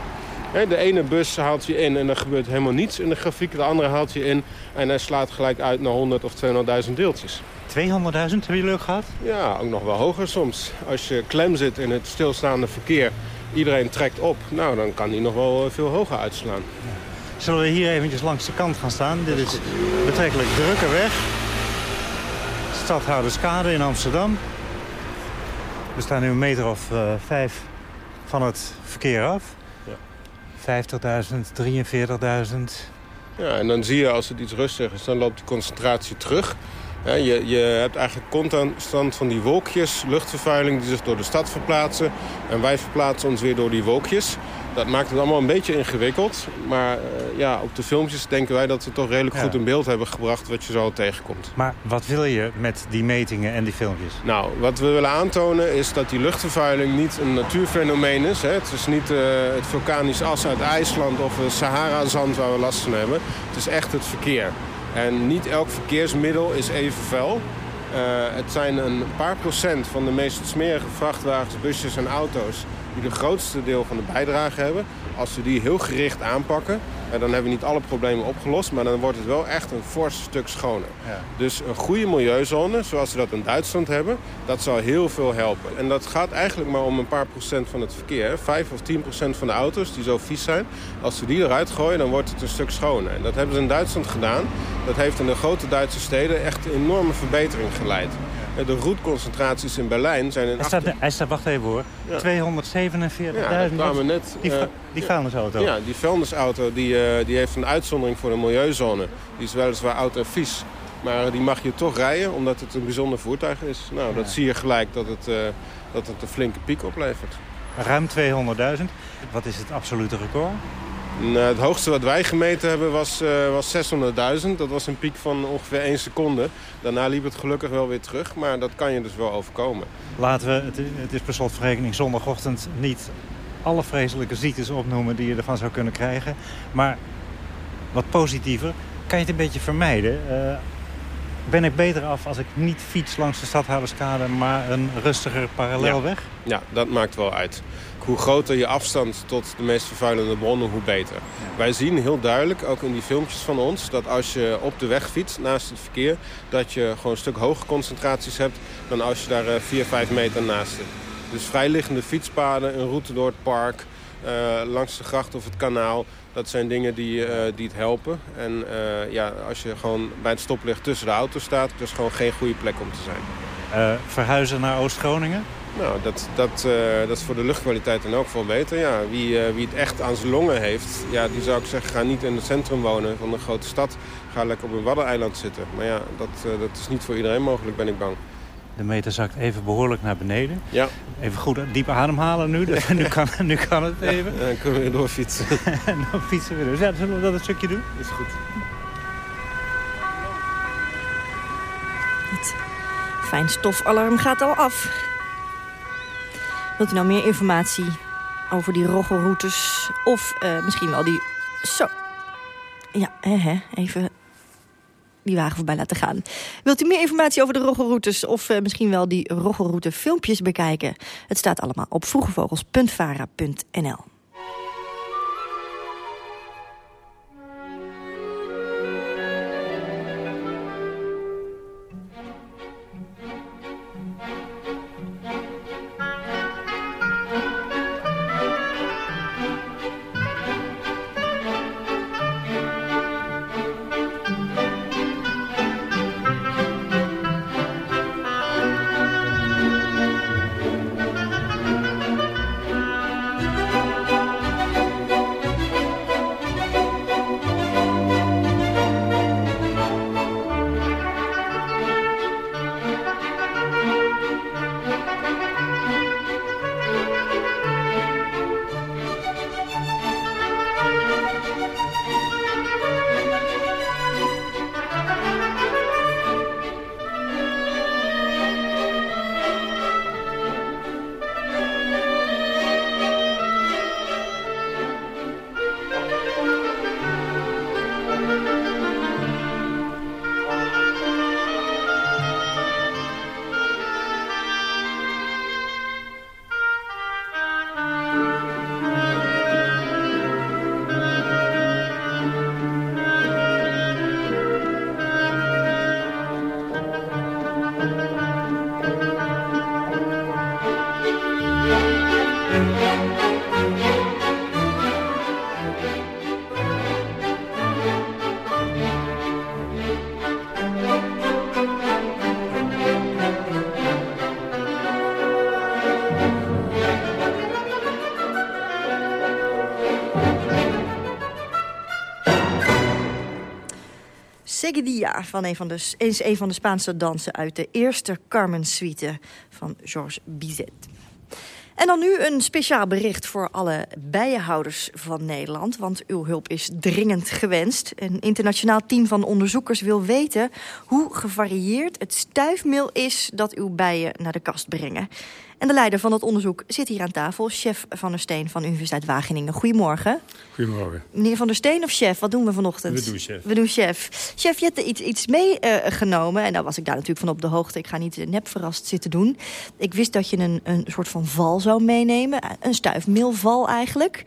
De ene bus haalt je in en er gebeurt helemaal niets in de grafiek. De andere haalt je in en hij slaat gelijk uit naar 100 of 200.000 deeltjes. 200.000 heb je leuk gehad? Ja, ook nog wel hoger soms. Als je klem zit in het stilstaande verkeer, iedereen trekt op... nou, dan kan die nog wel eh, veel hoger uitslaan. Zullen we hier eventjes langs de kant gaan staan? Dit is betrekkelijk drukke weg. Stadhouderskade in Amsterdam. We staan nu een meter of uh, vijf van het verkeer af. 50.000, 43.000. Ja, en dan zie je als het iets rustiger is, dan loopt die concentratie terug. Je, je hebt eigenlijk constant van die wolkjes, luchtvervuiling die zich door de stad verplaatsen. En wij verplaatsen ons weer door die wolkjes. Dat maakt het allemaal een beetje ingewikkeld. Maar uh, ja, op de filmpjes denken wij dat we toch redelijk goed in beeld hebben gebracht wat je zo tegenkomt. Maar wat wil je met die metingen en die filmpjes? Nou, wat we willen aantonen is dat die luchtvervuiling niet een natuurfenomeen is. Hè. Het is niet uh, het vulkanisch as uit IJsland of Sahara-zand waar we last van hebben. Het is echt het verkeer. En niet elk verkeersmiddel is even vuil. Uh, het zijn een paar procent van de meest smerige vrachtwagens, busjes en auto's die de grootste deel van de bijdrage hebben. Als we die heel gericht aanpakken, dan hebben we niet alle problemen opgelost... maar dan wordt het wel echt een fors stuk schoner. Ja. Dus een goede milieuzone, zoals we dat in Duitsland hebben... dat zal heel veel helpen. En dat gaat eigenlijk maar om een paar procent van het verkeer. Vijf of tien procent van de auto's die zo vies zijn... als we die eruit gooien, dan wordt het een stuk schoner. En dat hebben ze in Duitsland gedaan. Dat heeft in de grote Duitse steden echt een enorme verbetering geleid. De roetconcentraties in Berlijn zijn in... Hij staat, hij staat wacht even hoor. Ja. 247.000. Ja, kwamen net... Die, uh, die vuilnisauto. Ja, die vuilnisauto die, uh, die heeft een uitzondering voor de milieuzone. Die is weliswaar oud en vies. Maar die mag je toch rijden, omdat het een bijzonder voertuig is. Nou, dat zie je gelijk dat het, uh, dat het een flinke piek oplevert. Ruim 200.000. Wat is het absolute record? Nou, het hoogste wat wij gemeten hebben was, uh, was 600.000. Dat was een piek van ongeveer 1 seconde. Daarna liep het gelukkig wel weer terug, maar dat kan je dus wel overkomen. Laten we, het, het is per slotverrekening zondagochtend niet alle vreselijke ziektes opnoemen die je ervan zou kunnen krijgen. Maar wat positiever, kan je het een beetje vermijden? Uh, ben ik beter af als ik niet fiets langs de Stadhouderskade... maar een rustiger parallelweg? Ja. ja, dat maakt wel uit. Hoe groter je afstand tot de meest vervuilende bronnen, hoe beter. Wij zien heel duidelijk, ook in die filmpjes van ons... dat als je op de weg fietst, naast het verkeer... dat je gewoon een stuk hogere concentraties hebt... dan als je daar 4, eh, 5 meter naast zit. Dus vrijliggende fietspaden, een route door het park... Uh, langs de gracht of het kanaal dat zijn dingen die, uh, die het helpen. En uh, ja, als je gewoon bij het stoplicht tussen de auto's staat... dat is gewoon geen goede plek om te zijn. Verhuizen naar Oost-Groningen? Nou, dat, dat, dat is voor de luchtkwaliteit dan ook veel beter. Ja, wie, wie het echt aan zijn longen heeft, ja, die zou ik zeggen... ga niet in het centrum wonen van een grote stad. Ga lekker op een waddeneiland zitten. Maar ja, dat, dat is niet voor iedereen mogelijk, ben ik bang. De meter zakt even behoorlijk naar beneden. Ja. Even goed diep ademhalen nu. Dus nu, kan, nu kan het even. Ja, dan kunnen we weer doorfietsen. en dan fietsen we dus. Ja, zullen we dat een stukje doen? Is goed. Het fijnstofalarm gaat al af. Wilt u nou meer informatie over die roggelroutes? Of uh, misschien wel die... Zo. Ja, hè, even die wagen voorbij laten gaan. Wilt u meer informatie over de roggelroutes of uh, misschien wel die roggelroute filmpjes bekijken? Het staat allemaal op vroegevogels.vara.nl. Van een van de, is een van de Spaanse dansen uit de eerste Carmen-suite van Georges Bizet. En dan nu een speciaal bericht voor alle bijenhouders van Nederland. Want uw hulp is dringend gewenst. Een internationaal team van onderzoekers wil weten... hoe gevarieerd het stuifmeel is dat uw bijen naar de kast brengen. En de leider van het onderzoek zit hier aan tafel. Chef Van der Steen van de Universiteit Wageningen. Goedemorgen. Goedemorgen. Meneer Van der Steen of chef? Wat doen we vanochtend? We doen chef. We doen chef. Chef, je hebt iets, iets meegenomen. Uh, en daar was ik daar natuurlijk van op de hoogte. Ik ga niet nep verrast zitten doen. Ik wist dat je een, een soort van val zou meenemen. Een stuifmeelval eigenlijk.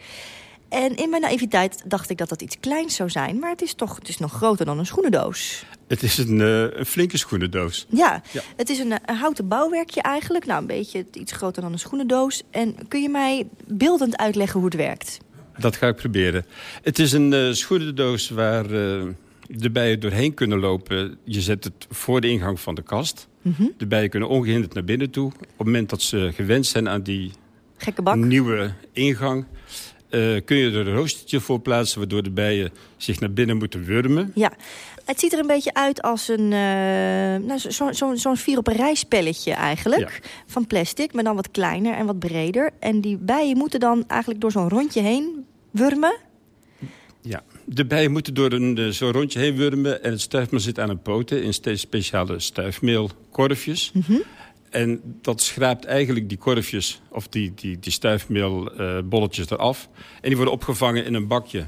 En in mijn naïviteit dacht ik dat dat iets kleins zou zijn. Maar het is toch het is nog groter dan een schoenendoos. Het is een, uh, een flinke schoenendoos. Ja, ja. het is een, een, houten bouwwerkje eigenlijk. Nou, een beetje iets groter dan een schoenendoos. En kun je mij beeldend uitleggen hoe het werkt? Dat ga ik proberen. Het is een uh, schoenendoos waar uh, de bijen doorheen kunnen lopen. Je zet het voor de ingang van de kast. Mm -hmm. De bijen kunnen ongehinderd naar binnen toe. Op het moment dat ze gewend zijn aan die Gekke bak. nieuwe ingang... Uh, kun je er een roostertje voor plaatsen... waardoor de bijen zich naar binnen moeten wurmen. Ja, het ziet er een beetje uit als een uh, nou, zo'n zo, zo vier op een rijspelletje eigenlijk. Ja. Van plastic, maar dan wat kleiner en wat breder. En die bijen moeten dan eigenlijk door zo'n rondje heen wurmen. Ja, de bijen moeten door een uh, zo'n rondje heen wurmen... en het stuifmeel zit aan hun poten in steeds speciale stuifmeelkorfjes. Mhm. En dat schraapt eigenlijk die korfjes, of die, die, die stuifmeelbolletjes eraf. En die worden opgevangen in een bakje.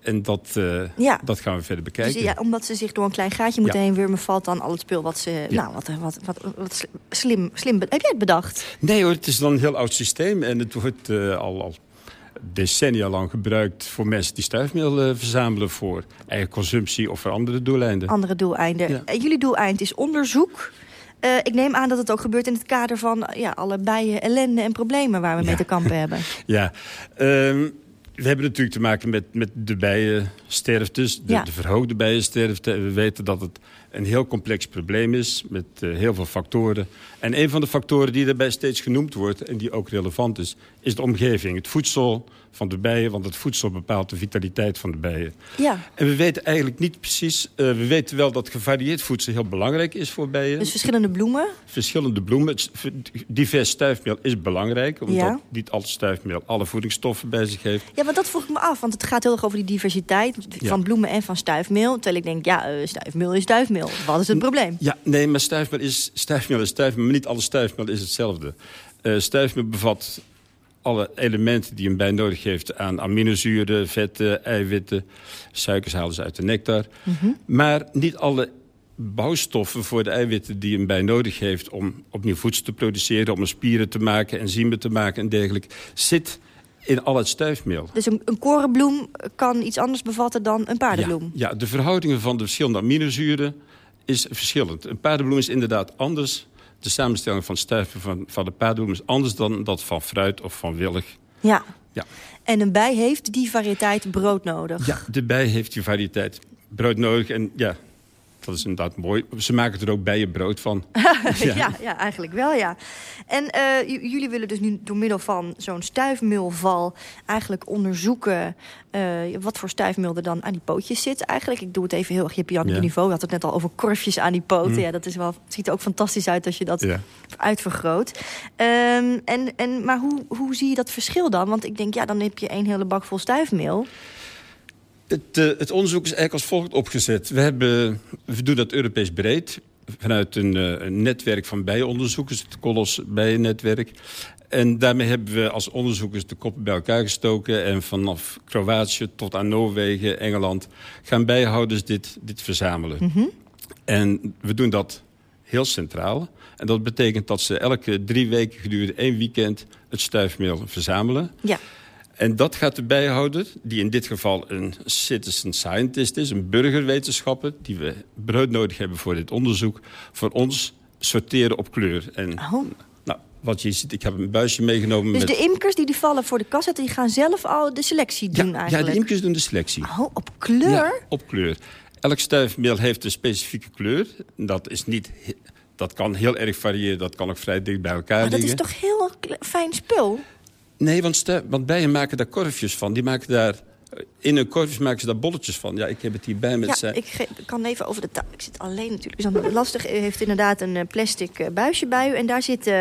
En dat, uh, Ja. dat gaan we verder bekijken. Dus ja, omdat ze zich door een klein gaatje moeten Ja. heen wurmen... valt dan al het spul wat ze... Nou, wat, wat, wat, wat slim, slim... Heb jij het bedacht? Nee hoor, het is dan een heel oud systeem. En het wordt eh, al, al decennia lang gebruikt voor mensen die stuifmeel eh, verzamelen... voor eigen consumptie of voor andere doeleinden. Andere doeleinden. En jullie doeleind is onderzoek. Eh, ik neem aan dat het ook gebeurt in het kader van... eh, Ja, alle bijen, ellende en problemen waar we mee te kampen hebben. Ja, ehm, we hebben natuurlijk te maken met, met de bijensterftes, de, Ja. de verhoogde bijensterfte. En we weten dat het een heel complex probleem is met eh, heel veel factoren. En een van de factoren die daarbij steeds genoemd wordt en die ook relevant is, is de omgeving. Het voedsel van de bijen, want het voedsel bepaalt de vitaliteit van de bijen. Ja, En we weten eigenlijk niet precies... eh, we weten wel dat gevarieerd voedsel heel belangrijk is voor bijen. dus verschillende bloemen. Verschillende bloemen. Divers stuifmeel is belangrijk. Omdat Ja. niet al stuifmeel alle voedingsstoffen bij zich heeft. Ja, maar dat vroeg ik me af. Want het gaat heel erg over die diversiteit van Ja. bloemen en van stuifmeel. Terwijl ik denk, ja, eh, stuifmeel is stuifmeel. Wat is het probleem? Ja, nee, maar stuifmeel is stuifmeel, is stuifmeel maar niet alle stuifmeel is hetzelfde. Eh stuifmeel bevat alle elementen die een bij nodig heeft aan aminozuren, vetten, eiwitten. Suikers halen ze uit de nectar. Maar niet alle bouwstoffen voor de eiwitten die een bij nodig heeft... om opnieuw voedsel te produceren, om spieren te maken, enzymen te maken en dergelijke... zit in al het stuifmeel. Dus een, een korenbloem kan iets anders bevatten dan een paardenbloem. Ja, de verhoudingen van de verschillende aminozuren is verschillend. Een paardenbloem is inderdaad anders. De samenstelling van stuiven van, van de paardenbloem is anders dan dat van fruit of van willig. Ja. Ja. En een bij heeft die variëteit brood nodig. Ja, de bij heeft die variëteit brood nodig. En ja, dat is inderdaad mooi. Ze maken er ook bijenbrood van. ja. ja, eigenlijk wel, ja. En eh, jullie willen dus nu door middel van zo'n stuifmeelval... eigenlijk onderzoeken eh, wat voor stuifmeel er dan aan die pootjes zit. Eigenlijk, ik doe het even heel erg Janneke Ja. niveau. Je had het net al over korfjes aan die poten. Hm. Ja, dat is wel, het ziet er ook fantastisch uit als je dat Ja. uitvergroot. Ehm, en, en, maar hoe, hoe zie je dat verschil dan? Want ik denk, ja, dan heb je één hele bak vol stuifmeel. Het, eh, het onderzoek is eigenlijk als volgt opgezet. We, hebben, we doen dat Europees breed. Vanuit een, eh, een netwerk van bijenonderzoekers. Het Colos Bijennetwerk. En daarmee hebben we als onderzoekers de koppen bij elkaar gestoken. En vanaf Kroatië tot aan Noorwegen, Engeland... gaan bijenhouders dit, dit verzamelen. En we doen dat heel centraal. En dat betekent dat ze elke drie weken gedurende één weekend... het stuifmeel verzamelen. Ja. En dat gaat de bijhouder, die in dit geval een citizen scientist is... een burgerwetenschapper, die we brood nodig hebben voor dit onderzoek... voor ons sorteren op kleur. En, nou, wat je ziet, ik heb een buisje meegenomen Dus met... de imkers die die vallen voor de kast zetten... die gaan zelf al de selectie doen ja, eigenlijk. de imkers doen de selectie. Oh, op kleur? Ja, op kleur. Elk stuifmeel heeft een specifieke kleur. Dat, is niet, dat kan heel erg variëren, dat kan ook vrij dicht bij elkaar Maar dat liggen. is toch heel fijn spul? Nee, want, want bijen maken daar korfjes van. Die maken daar, in hun korfjes maken ze daar bolletjes van. Ja, ik heb het hierbij met Ja, zijn... ik kan even over de tafel. Ik zit alleen natuurlijk. Is dan lastig. U heeft inderdaad een eh, plastic eh, buisje bij u. En daar zit... eh,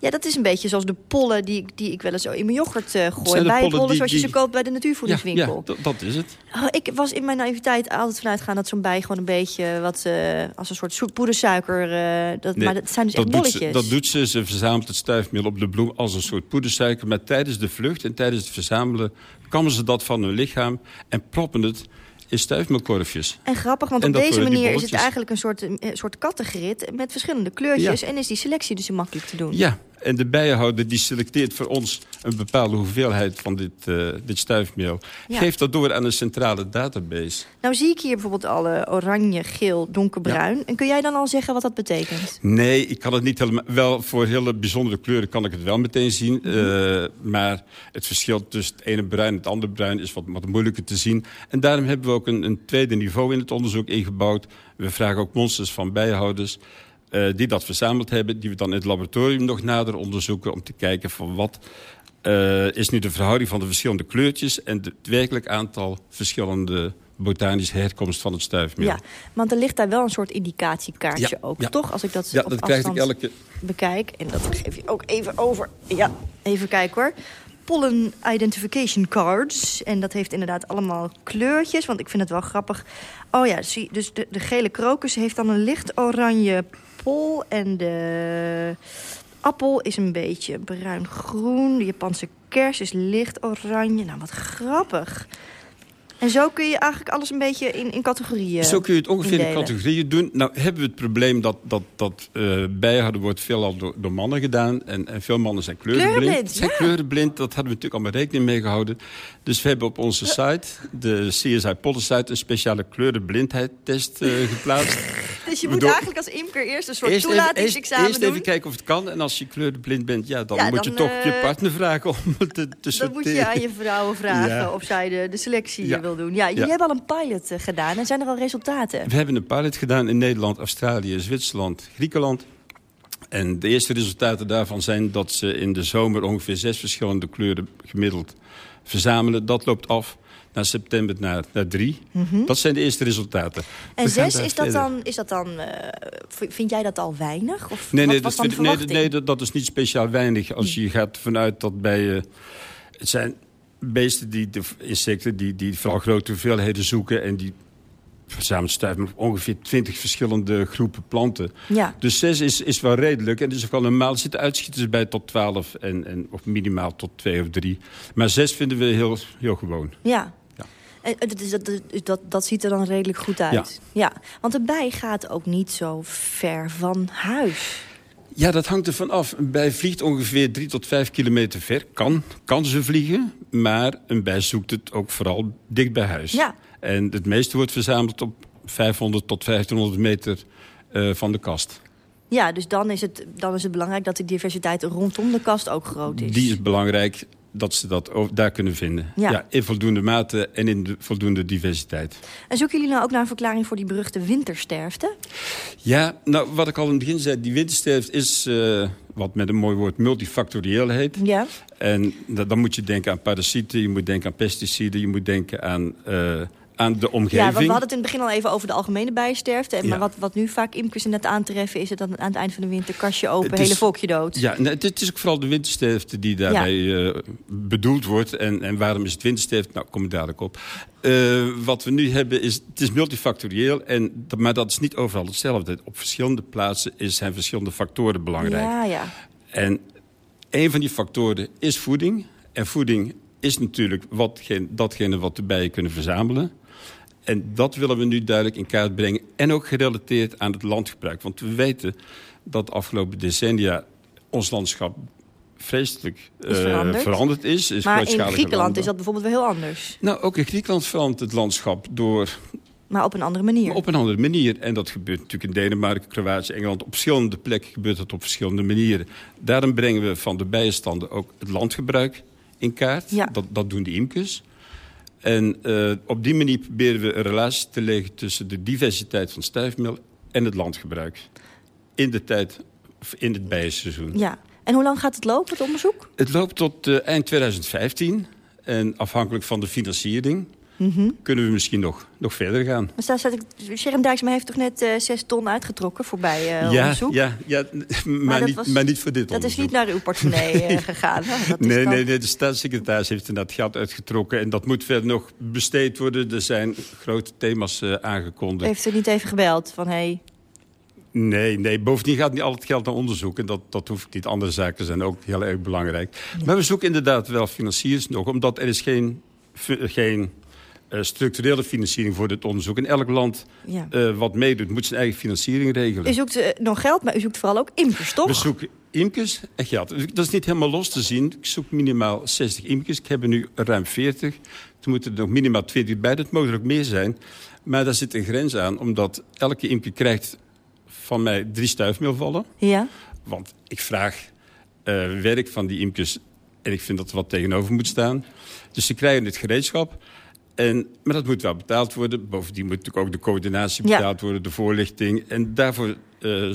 ja, dat is een beetje zoals de pollen die, ik- die ik wel eens zo in mijn yoghurt eh, gooi. Bijenpollen pollen die- zoals je ze koopt bij de natuurvoedingswinkel. ja dat, dat is het. Oh, ik was in mijn naïviteit altijd vanuit gaan dat zo'n bij gewoon een beetje wat eh, als een soort zoet poedersuiker. eh, dat, Nee, maar dat zijn dus echt doet bolletjes. Ze, dat doet ze. Ze verzamelt het stuifmeel op de bloem als een soort poedersuiker. Maar tijdens de vlucht en tijdens het verzamelen... kammen ze dat van hun lichaam en proppen het stuifmeelkorfjes. En grappig, want En op deze manier is het eigenlijk een soort, een soort kattengrit met verschillende kleurtjes. Ja. En is die selectie dus makkelijk te doen. Ja, en de bijenhouder die selecteert voor ons een bepaalde hoeveelheid van dit, eh, dit stuifmeel. Ja. Geeft dat door aan een centrale database. Nou zie ik hier bijvoorbeeld alle oranje, geel, donkerbruin. En kun jij dan al zeggen wat dat betekent? Nee, ik kan het niet helemaal... Wel, voor hele bijzondere kleuren kan ik het wel meteen zien. eh, maar het verschil tussen het ene bruin en het andere bruin... is wat, wat moeilijker te zien. En daarom hebben we ook een, een tweede niveau in het onderzoek ingebouwd. We vragen ook monsters van bijenhouders... eh, die dat verzameld hebben, die we dan in het laboratorium nog nader onderzoeken... om te kijken van wat eh, is nu de verhouding van de verschillende kleurtjes... en het werkelijk aantal verschillende botanische herkomst van het stuifmeel. Ja, want er ligt daar wel een soort indicatiekaartje Ja, ook, ja. toch? Als ik dat Ja, op dat krijg ik elke... bekijk. En dat geef je ook even over. Ja, even kijken hoor. Pollen identification cards. En dat heeft inderdaad allemaal kleurtjes, want ik vind het wel grappig. Oh ja, zie, dus de, de gele krokus heeft dan een licht oranje pol... en de appel is een beetje bruin-groen. De Japanse kers is licht oranje. Nou, wat grappig. En zo kun je eigenlijk alles een beetje in, in categorieën Zo kun je het ongeveer indelen. in categorieën doen. Nou hebben we het probleem dat, dat, dat eh bijhouden wordt veelal door, door mannen gedaan. En, en veel mannen zijn kleurenblind. Kleurenblind, zijn ja. kleurenblind, dat hadden we natuurlijk allemaal rekening mee gehouden. Dus we hebben op onze site, de CSI Pollen site, een speciale kleurenblindheidstest eh, geplaatst. Dus je moet eigenlijk als imker eerst een soort Eerst even, eerst, toelatingsexamen eerst doen. even kijken of het kan. En als je kleurenblind bent, ja, dan Ja, moet je toch je eh, partner vragen om het te, te Dan sorteren. moet je aan je vrouwen vragen Ja. of zij de, de selectie Ja. Wil doen. Ja, jullie Ja. hebben al een pilot eh, gedaan en zijn er al resultaten? We hebben een pilot gedaan in Nederland, Australië, Zwitserland, Griekenland. En de eerste resultaten daarvan zijn dat ze in de zomer ongeveer zes verschillende kleuren gemiddeld verzamelen. Dat loopt af naar september naar, naar drie. Mhm. Dat zijn de eerste resultaten. En We zes, is dat dan, is dat dan eh, vind jij dat al weinig? Of Nee, nee, wat dat, nee, dat, dat is niet speciaal weinig. Als je gaat vanuit dat bij... eh, het zijn beesten, die, de insecten, die, die vooral grote hoeveelheden zoeken... en die verzamelen stuiven op ongeveer twintig verschillende groepen planten. Ja. Dus zes is, is wel redelijk. En het is ook wel normaal. Er zitten uitschieters bij tot twaalf en, en, of minimaal tot twee of drie. Maar zes vinden we heel, heel gewoon. Ja. En dat, is, dat, dat, dat ziet er dan redelijk goed uit. Ja. Want de bij gaat ook niet zo ver van huis. Ja, dat hangt ervan af. Een bij vliegt ongeveer drie tot vijf kilometer ver. Kan, kan ze vliegen, maar een bij zoekt het ook vooral dicht bij huis. Ja. En het meeste wordt verzameld op 500 tot 1500 meter eh, van de kast. Ja, dus dan is, het, dan is het belangrijk dat de diversiteit rondom de kast ook groot is. Die is belangrijk dat ze dat daar kunnen vinden. Ja. in voldoende mate en in de voldoende diversiteit. En zoeken jullie nou ook naar een verklaring voor die beruchte wintersterfte? Ja, nou, wat ik al in het begin zei, die wintersterfte is, eh, wat met een mooi woord, multifactorieel heet. Ja. En da- dan moet je denken aan parasieten, je moet denken aan pesticiden, je moet denken aan, eh, aan de omgeving. Ja, want we hadden het in het begin al even over de algemene bijensterfte. En Maar Ja. wat, wat nu vaak imkers net aantreffen... is het dan aan het eind van de winter kastje open, Het is- hele volkje dood. Ja, nee, het, is ook vooral de wintersterfte die daarbij eh, bedoeld wordt. En, en waarom is het wintersterfte? Nou, kom ik dadelijk op. Eh, wat we nu hebben is, het is multifactorieel, en, maar dat is niet overal hetzelfde. Op verschillende plaatsen is, zijn verschillende factoren belangrijk. Ja, ja. En een van die factoren is voeding. En voeding is natuurlijk watgene, datgene wat de bijen kunnen verzamelen. En dat willen we nu duidelijk in kaart brengen. En ook gerelateerd aan het landgebruik. Want we weten dat de afgelopen decennia ons landschap vreselijk Is eh, veranderd. veranderd is. is maar in Griekenland is dat bijvoorbeeld wel heel anders. Nou, ook in Griekenland verandert het landschap door Maar op een andere manier. op een andere manier. En dat gebeurt natuurlijk in Denemarken, Kroatië, Engeland. Op verschillende plekken gebeurt dat op verschillende manieren. Daarom brengen we van de bijenstanden ook het landgebruik in kaart. Ja. Dat, dat doen de imkers. En eh, op die manier proberen we een relatie te leggen tussen de diversiteit van stuifmeel en het landgebruik. In de tijd, of in het bijenseizoen. Ja. En hoe lang gaat het lopen, het onderzoek? Het loopt tot eh, eind 2015. En afhankelijk van de financiering Mhm. kunnen we misschien nog, nog verder gaan. Maar staat, staat, ik- Sharon Dijksma heeft toch net eh, zes ton uitgetrokken voorbij eh ja, onderzoek? ja, ja, maar, dat niet, was- maar niet voor dit Dat is onderzoek. niet naar uw portemonnee eh, gegaan. hè? Dat is Nee, nee, nee, de staatssecretaris heeft inderdaad geld uitgetrokken... en dat moet verder nog besteed worden. Er zijn grote thema's eh, aangekondigd. Heeft u niet even gebeld van... Hey, Nee, nee, bovendien gaat niet al het geld naar onderzoek... en dat, dat hoeft niet. Andere zaken zijn ook heel erg belangrijk. Maar we zoeken inderdaad wel financiers nog... omdat er is geen, geen structurele financiering voor dit onderzoek. In elk land Ja. eh, wat meedoet, moet zijn eigen financiering regelen. u zoekt eh, nog geld, maar u zoekt vooral ook imkers, toch? We zoeken imkers en geld. Dat is niet helemaal los te zien. Ik zoek minimaal 60 imkers. Ik heb er nu ruim 40. Er moeten er nog minimaal 20 bij. Dat mogen er ook meer zijn. Maar daar zit een grens aan. Omdat elke imker krijgt van mij drie stuifmeelvallen. Ja. Want ik vraag eh, werk van die imkers. En ik vind dat er wat tegenover moet staan. Dus ze krijgen het gereedschap. En, maar dat moet wel betaald worden. Bovendien moet natuurlijk ook de coördinatie Ja. betaald worden. De voorlichting. En daarvoor eh,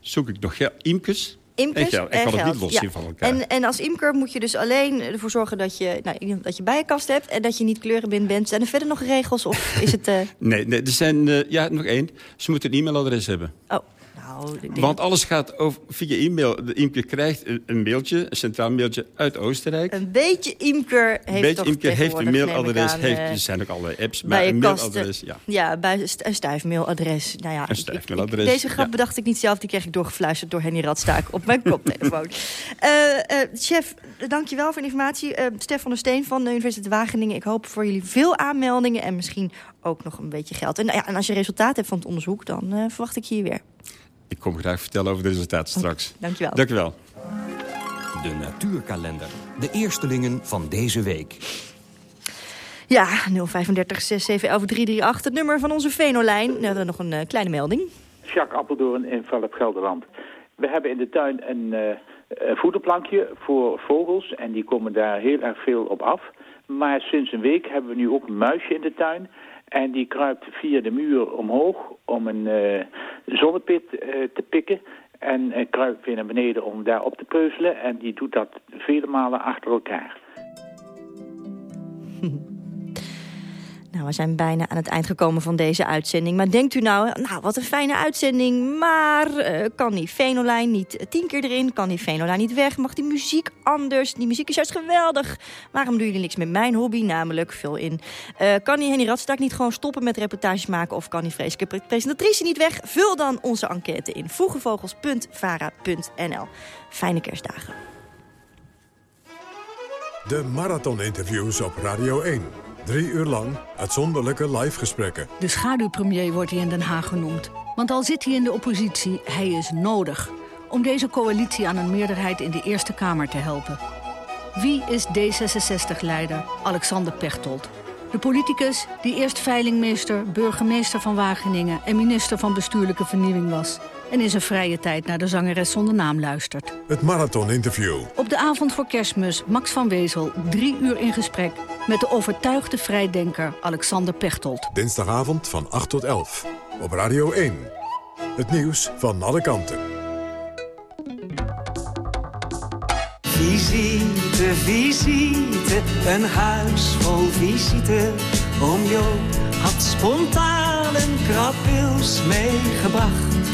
zoek ik nog geld. Imkers Imkers en geld. En kan het niet Ja. van elkaar. En, en als imker moet je dus alleen ervoor zorgen dat je, nou, dat je bijenkast hebt... en dat je niet kleurenblind bent. Zijn er verder nog regels of is het... eh, Nee, nee, er zijn... eh, ja, nog één. Ze moeten een e-mailadres hebben. Oh. Nou, Want alles gaat over, via e-mail. De Imke krijgt een, mailtje, een centraal mailtje uit Oostenrijk. Een beetje Imker heeft beetje toch heeft een mailadres. Aan, heeft, uh, er zijn ook allerlei apps, maar een mailadres, ja. Ja, bij een stuifmailadres. Nou ja, een stuifmailadres, Deze grap ja. bedacht ik niet zelf. Die kreeg ik doorgefluisterd door Henny Radstaak op mijn koptelefoon. uh, uh, chef, dankjewel voor de informatie. Uh, Stefan de Steen van de Universiteit Wageningen. Ik hoop voor jullie veel aanmeldingen en misschien ook nog een beetje geld. En, ja, en als je resultaat hebt van het onderzoek, dan verwacht ik je hier weer. Ik kom graag vertellen over de resultaten straks. Okay, dankjewel. Dankjewel. De natuurkalender. De eerstelingen van deze week. Ja, 035 6711 338, het nummer van onze Venolijn. We hadden nog een uh, kleine melding. Jacques Appeldoorn in Velp Gelderland. We hebben in de tuin een uh, voederplankje voor vogels en die komen daar heel erg veel op af. Maar sinds een week hebben we nu ook een muisje in de tuin. En die kruipt via de muur omhoog om een uh, zonnepit uh, te pikken. En uh, kruipt weer naar beneden om daar op te peuzelen. En die doet dat vele malen achter elkaar. Nou, we zijn bijna aan het eind gekomen van deze uitzending. Maar denkt u nou, nou wat een fijne uitzending. Maar uh, kan die Venolijn niet tien keer erin? Kan die Venolijn niet weg? Mag die muziek anders? Die muziek is juist geweldig. Waarom doen jullie niks met mijn hobby? Namelijk, vul in. Uh, kan die Henny Radstaak niet gewoon stoppen met reportages maken? Of kan die vreselijke presentatrice niet weg? Vul dan onze enquête in vroegevogels.vara.nl. Fijne kerstdagen. De marathoninterviews op Radio 1. Drie uur lang uitzonderlijke live gesprekken. De schaduwpremier wordt hij in Den Haag genoemd. Want al zit hij in de oppositie, hij is nodig... om deze coalitie aan een meerderheid in de Eerste Kamer te helpen. Wie is D66-leider Alexander Pechtold? De politicus die eerst veilingmeester, burgemeester van Wageningen... en minister van Bestuurlijke Vernieuwing was... en in zijn vrije tijd naar de zangeres zonder naam luistert. Het marathoninterview. Op de avond voor kerstmis Max van Wezel drie uur in gesprek... met de overtuigde vrijdenker Alexander Pechtold. Dinsdagavond van 8 tot 11. Op Radio 1. Het nieuws van alle kanten. Visite, visite, een huis vol visite. Oom Jo had spontaan een krabwils meegebracht.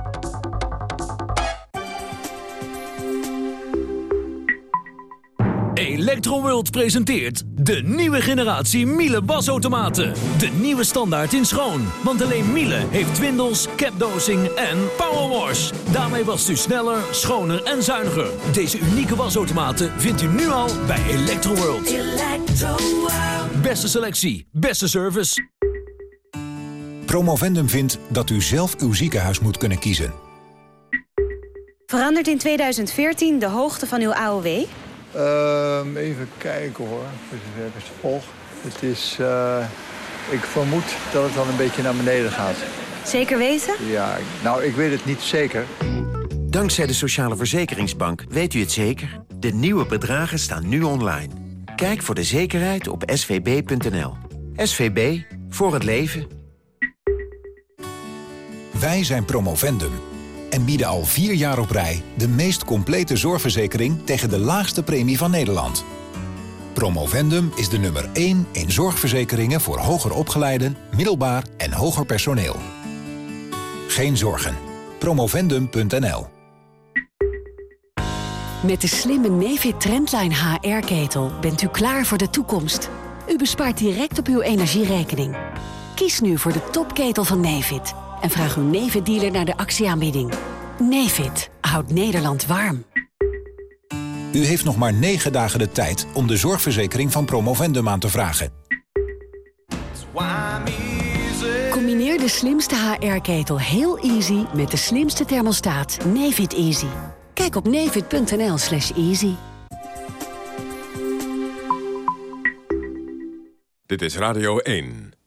Electroworld presenteert de nieuwe generatie Miele wasautomaten. De nieuwe standaard in schoon. Want alleen Miele heeft twindels, capdosing en powerwash. Daarmee wast u sneller, schoner en zuiniger. Deze unieke wasautomaten vindt u nu al bij Electroworld. Electroworld. Beste selectie, beste service. Promovendum vindt dat u zelf uw ziekenhuis moet kunnen kiezen. Verandert in 2014 de hoogte van uw AOW? Uh, even kijken hoor, voor zover ik het volg. Het is, uh, ik vermoed dat het dan een beetje naar beneden gaat. Zeker weten? Ja, nou ik weet het niet zeker. Dankzij de Sociale Verzekeringsbank weet u het zeker. De nieuwe bedragen staan nu online. Kijk voor de zekerheid op svb.nl. SVB, voor het leven. Wij zijn Promovendum en bieden al vier jaar op rij de meest complete zorgverzekering tegen de laagste premie van Nederland. Promovendum is de nummer 1 in zorgverzekeringen voor hoger opgeleiden, middelbaar en hoger personeel. Geen zorgen. Promovendum.nl Met de slimme Nefit Trendline HR-ketel bent u klaar voor de toekomst. U bespaart direct op uw energierekening. Kies nu voor de topketel van Nefit en vraag uw Nefit-dealer naar de actieaanbieding. Nefit houdt Nederland warm. U heeft nog maar 9 dagen de tijd om de zorgverzekering van Promovendum aan te vragen. Combineer de slimste HR-ketel heel easy met de slimste thermostaat Nefit Easy. Kijk op nefit.nl slash easy. Dit is Radio 1.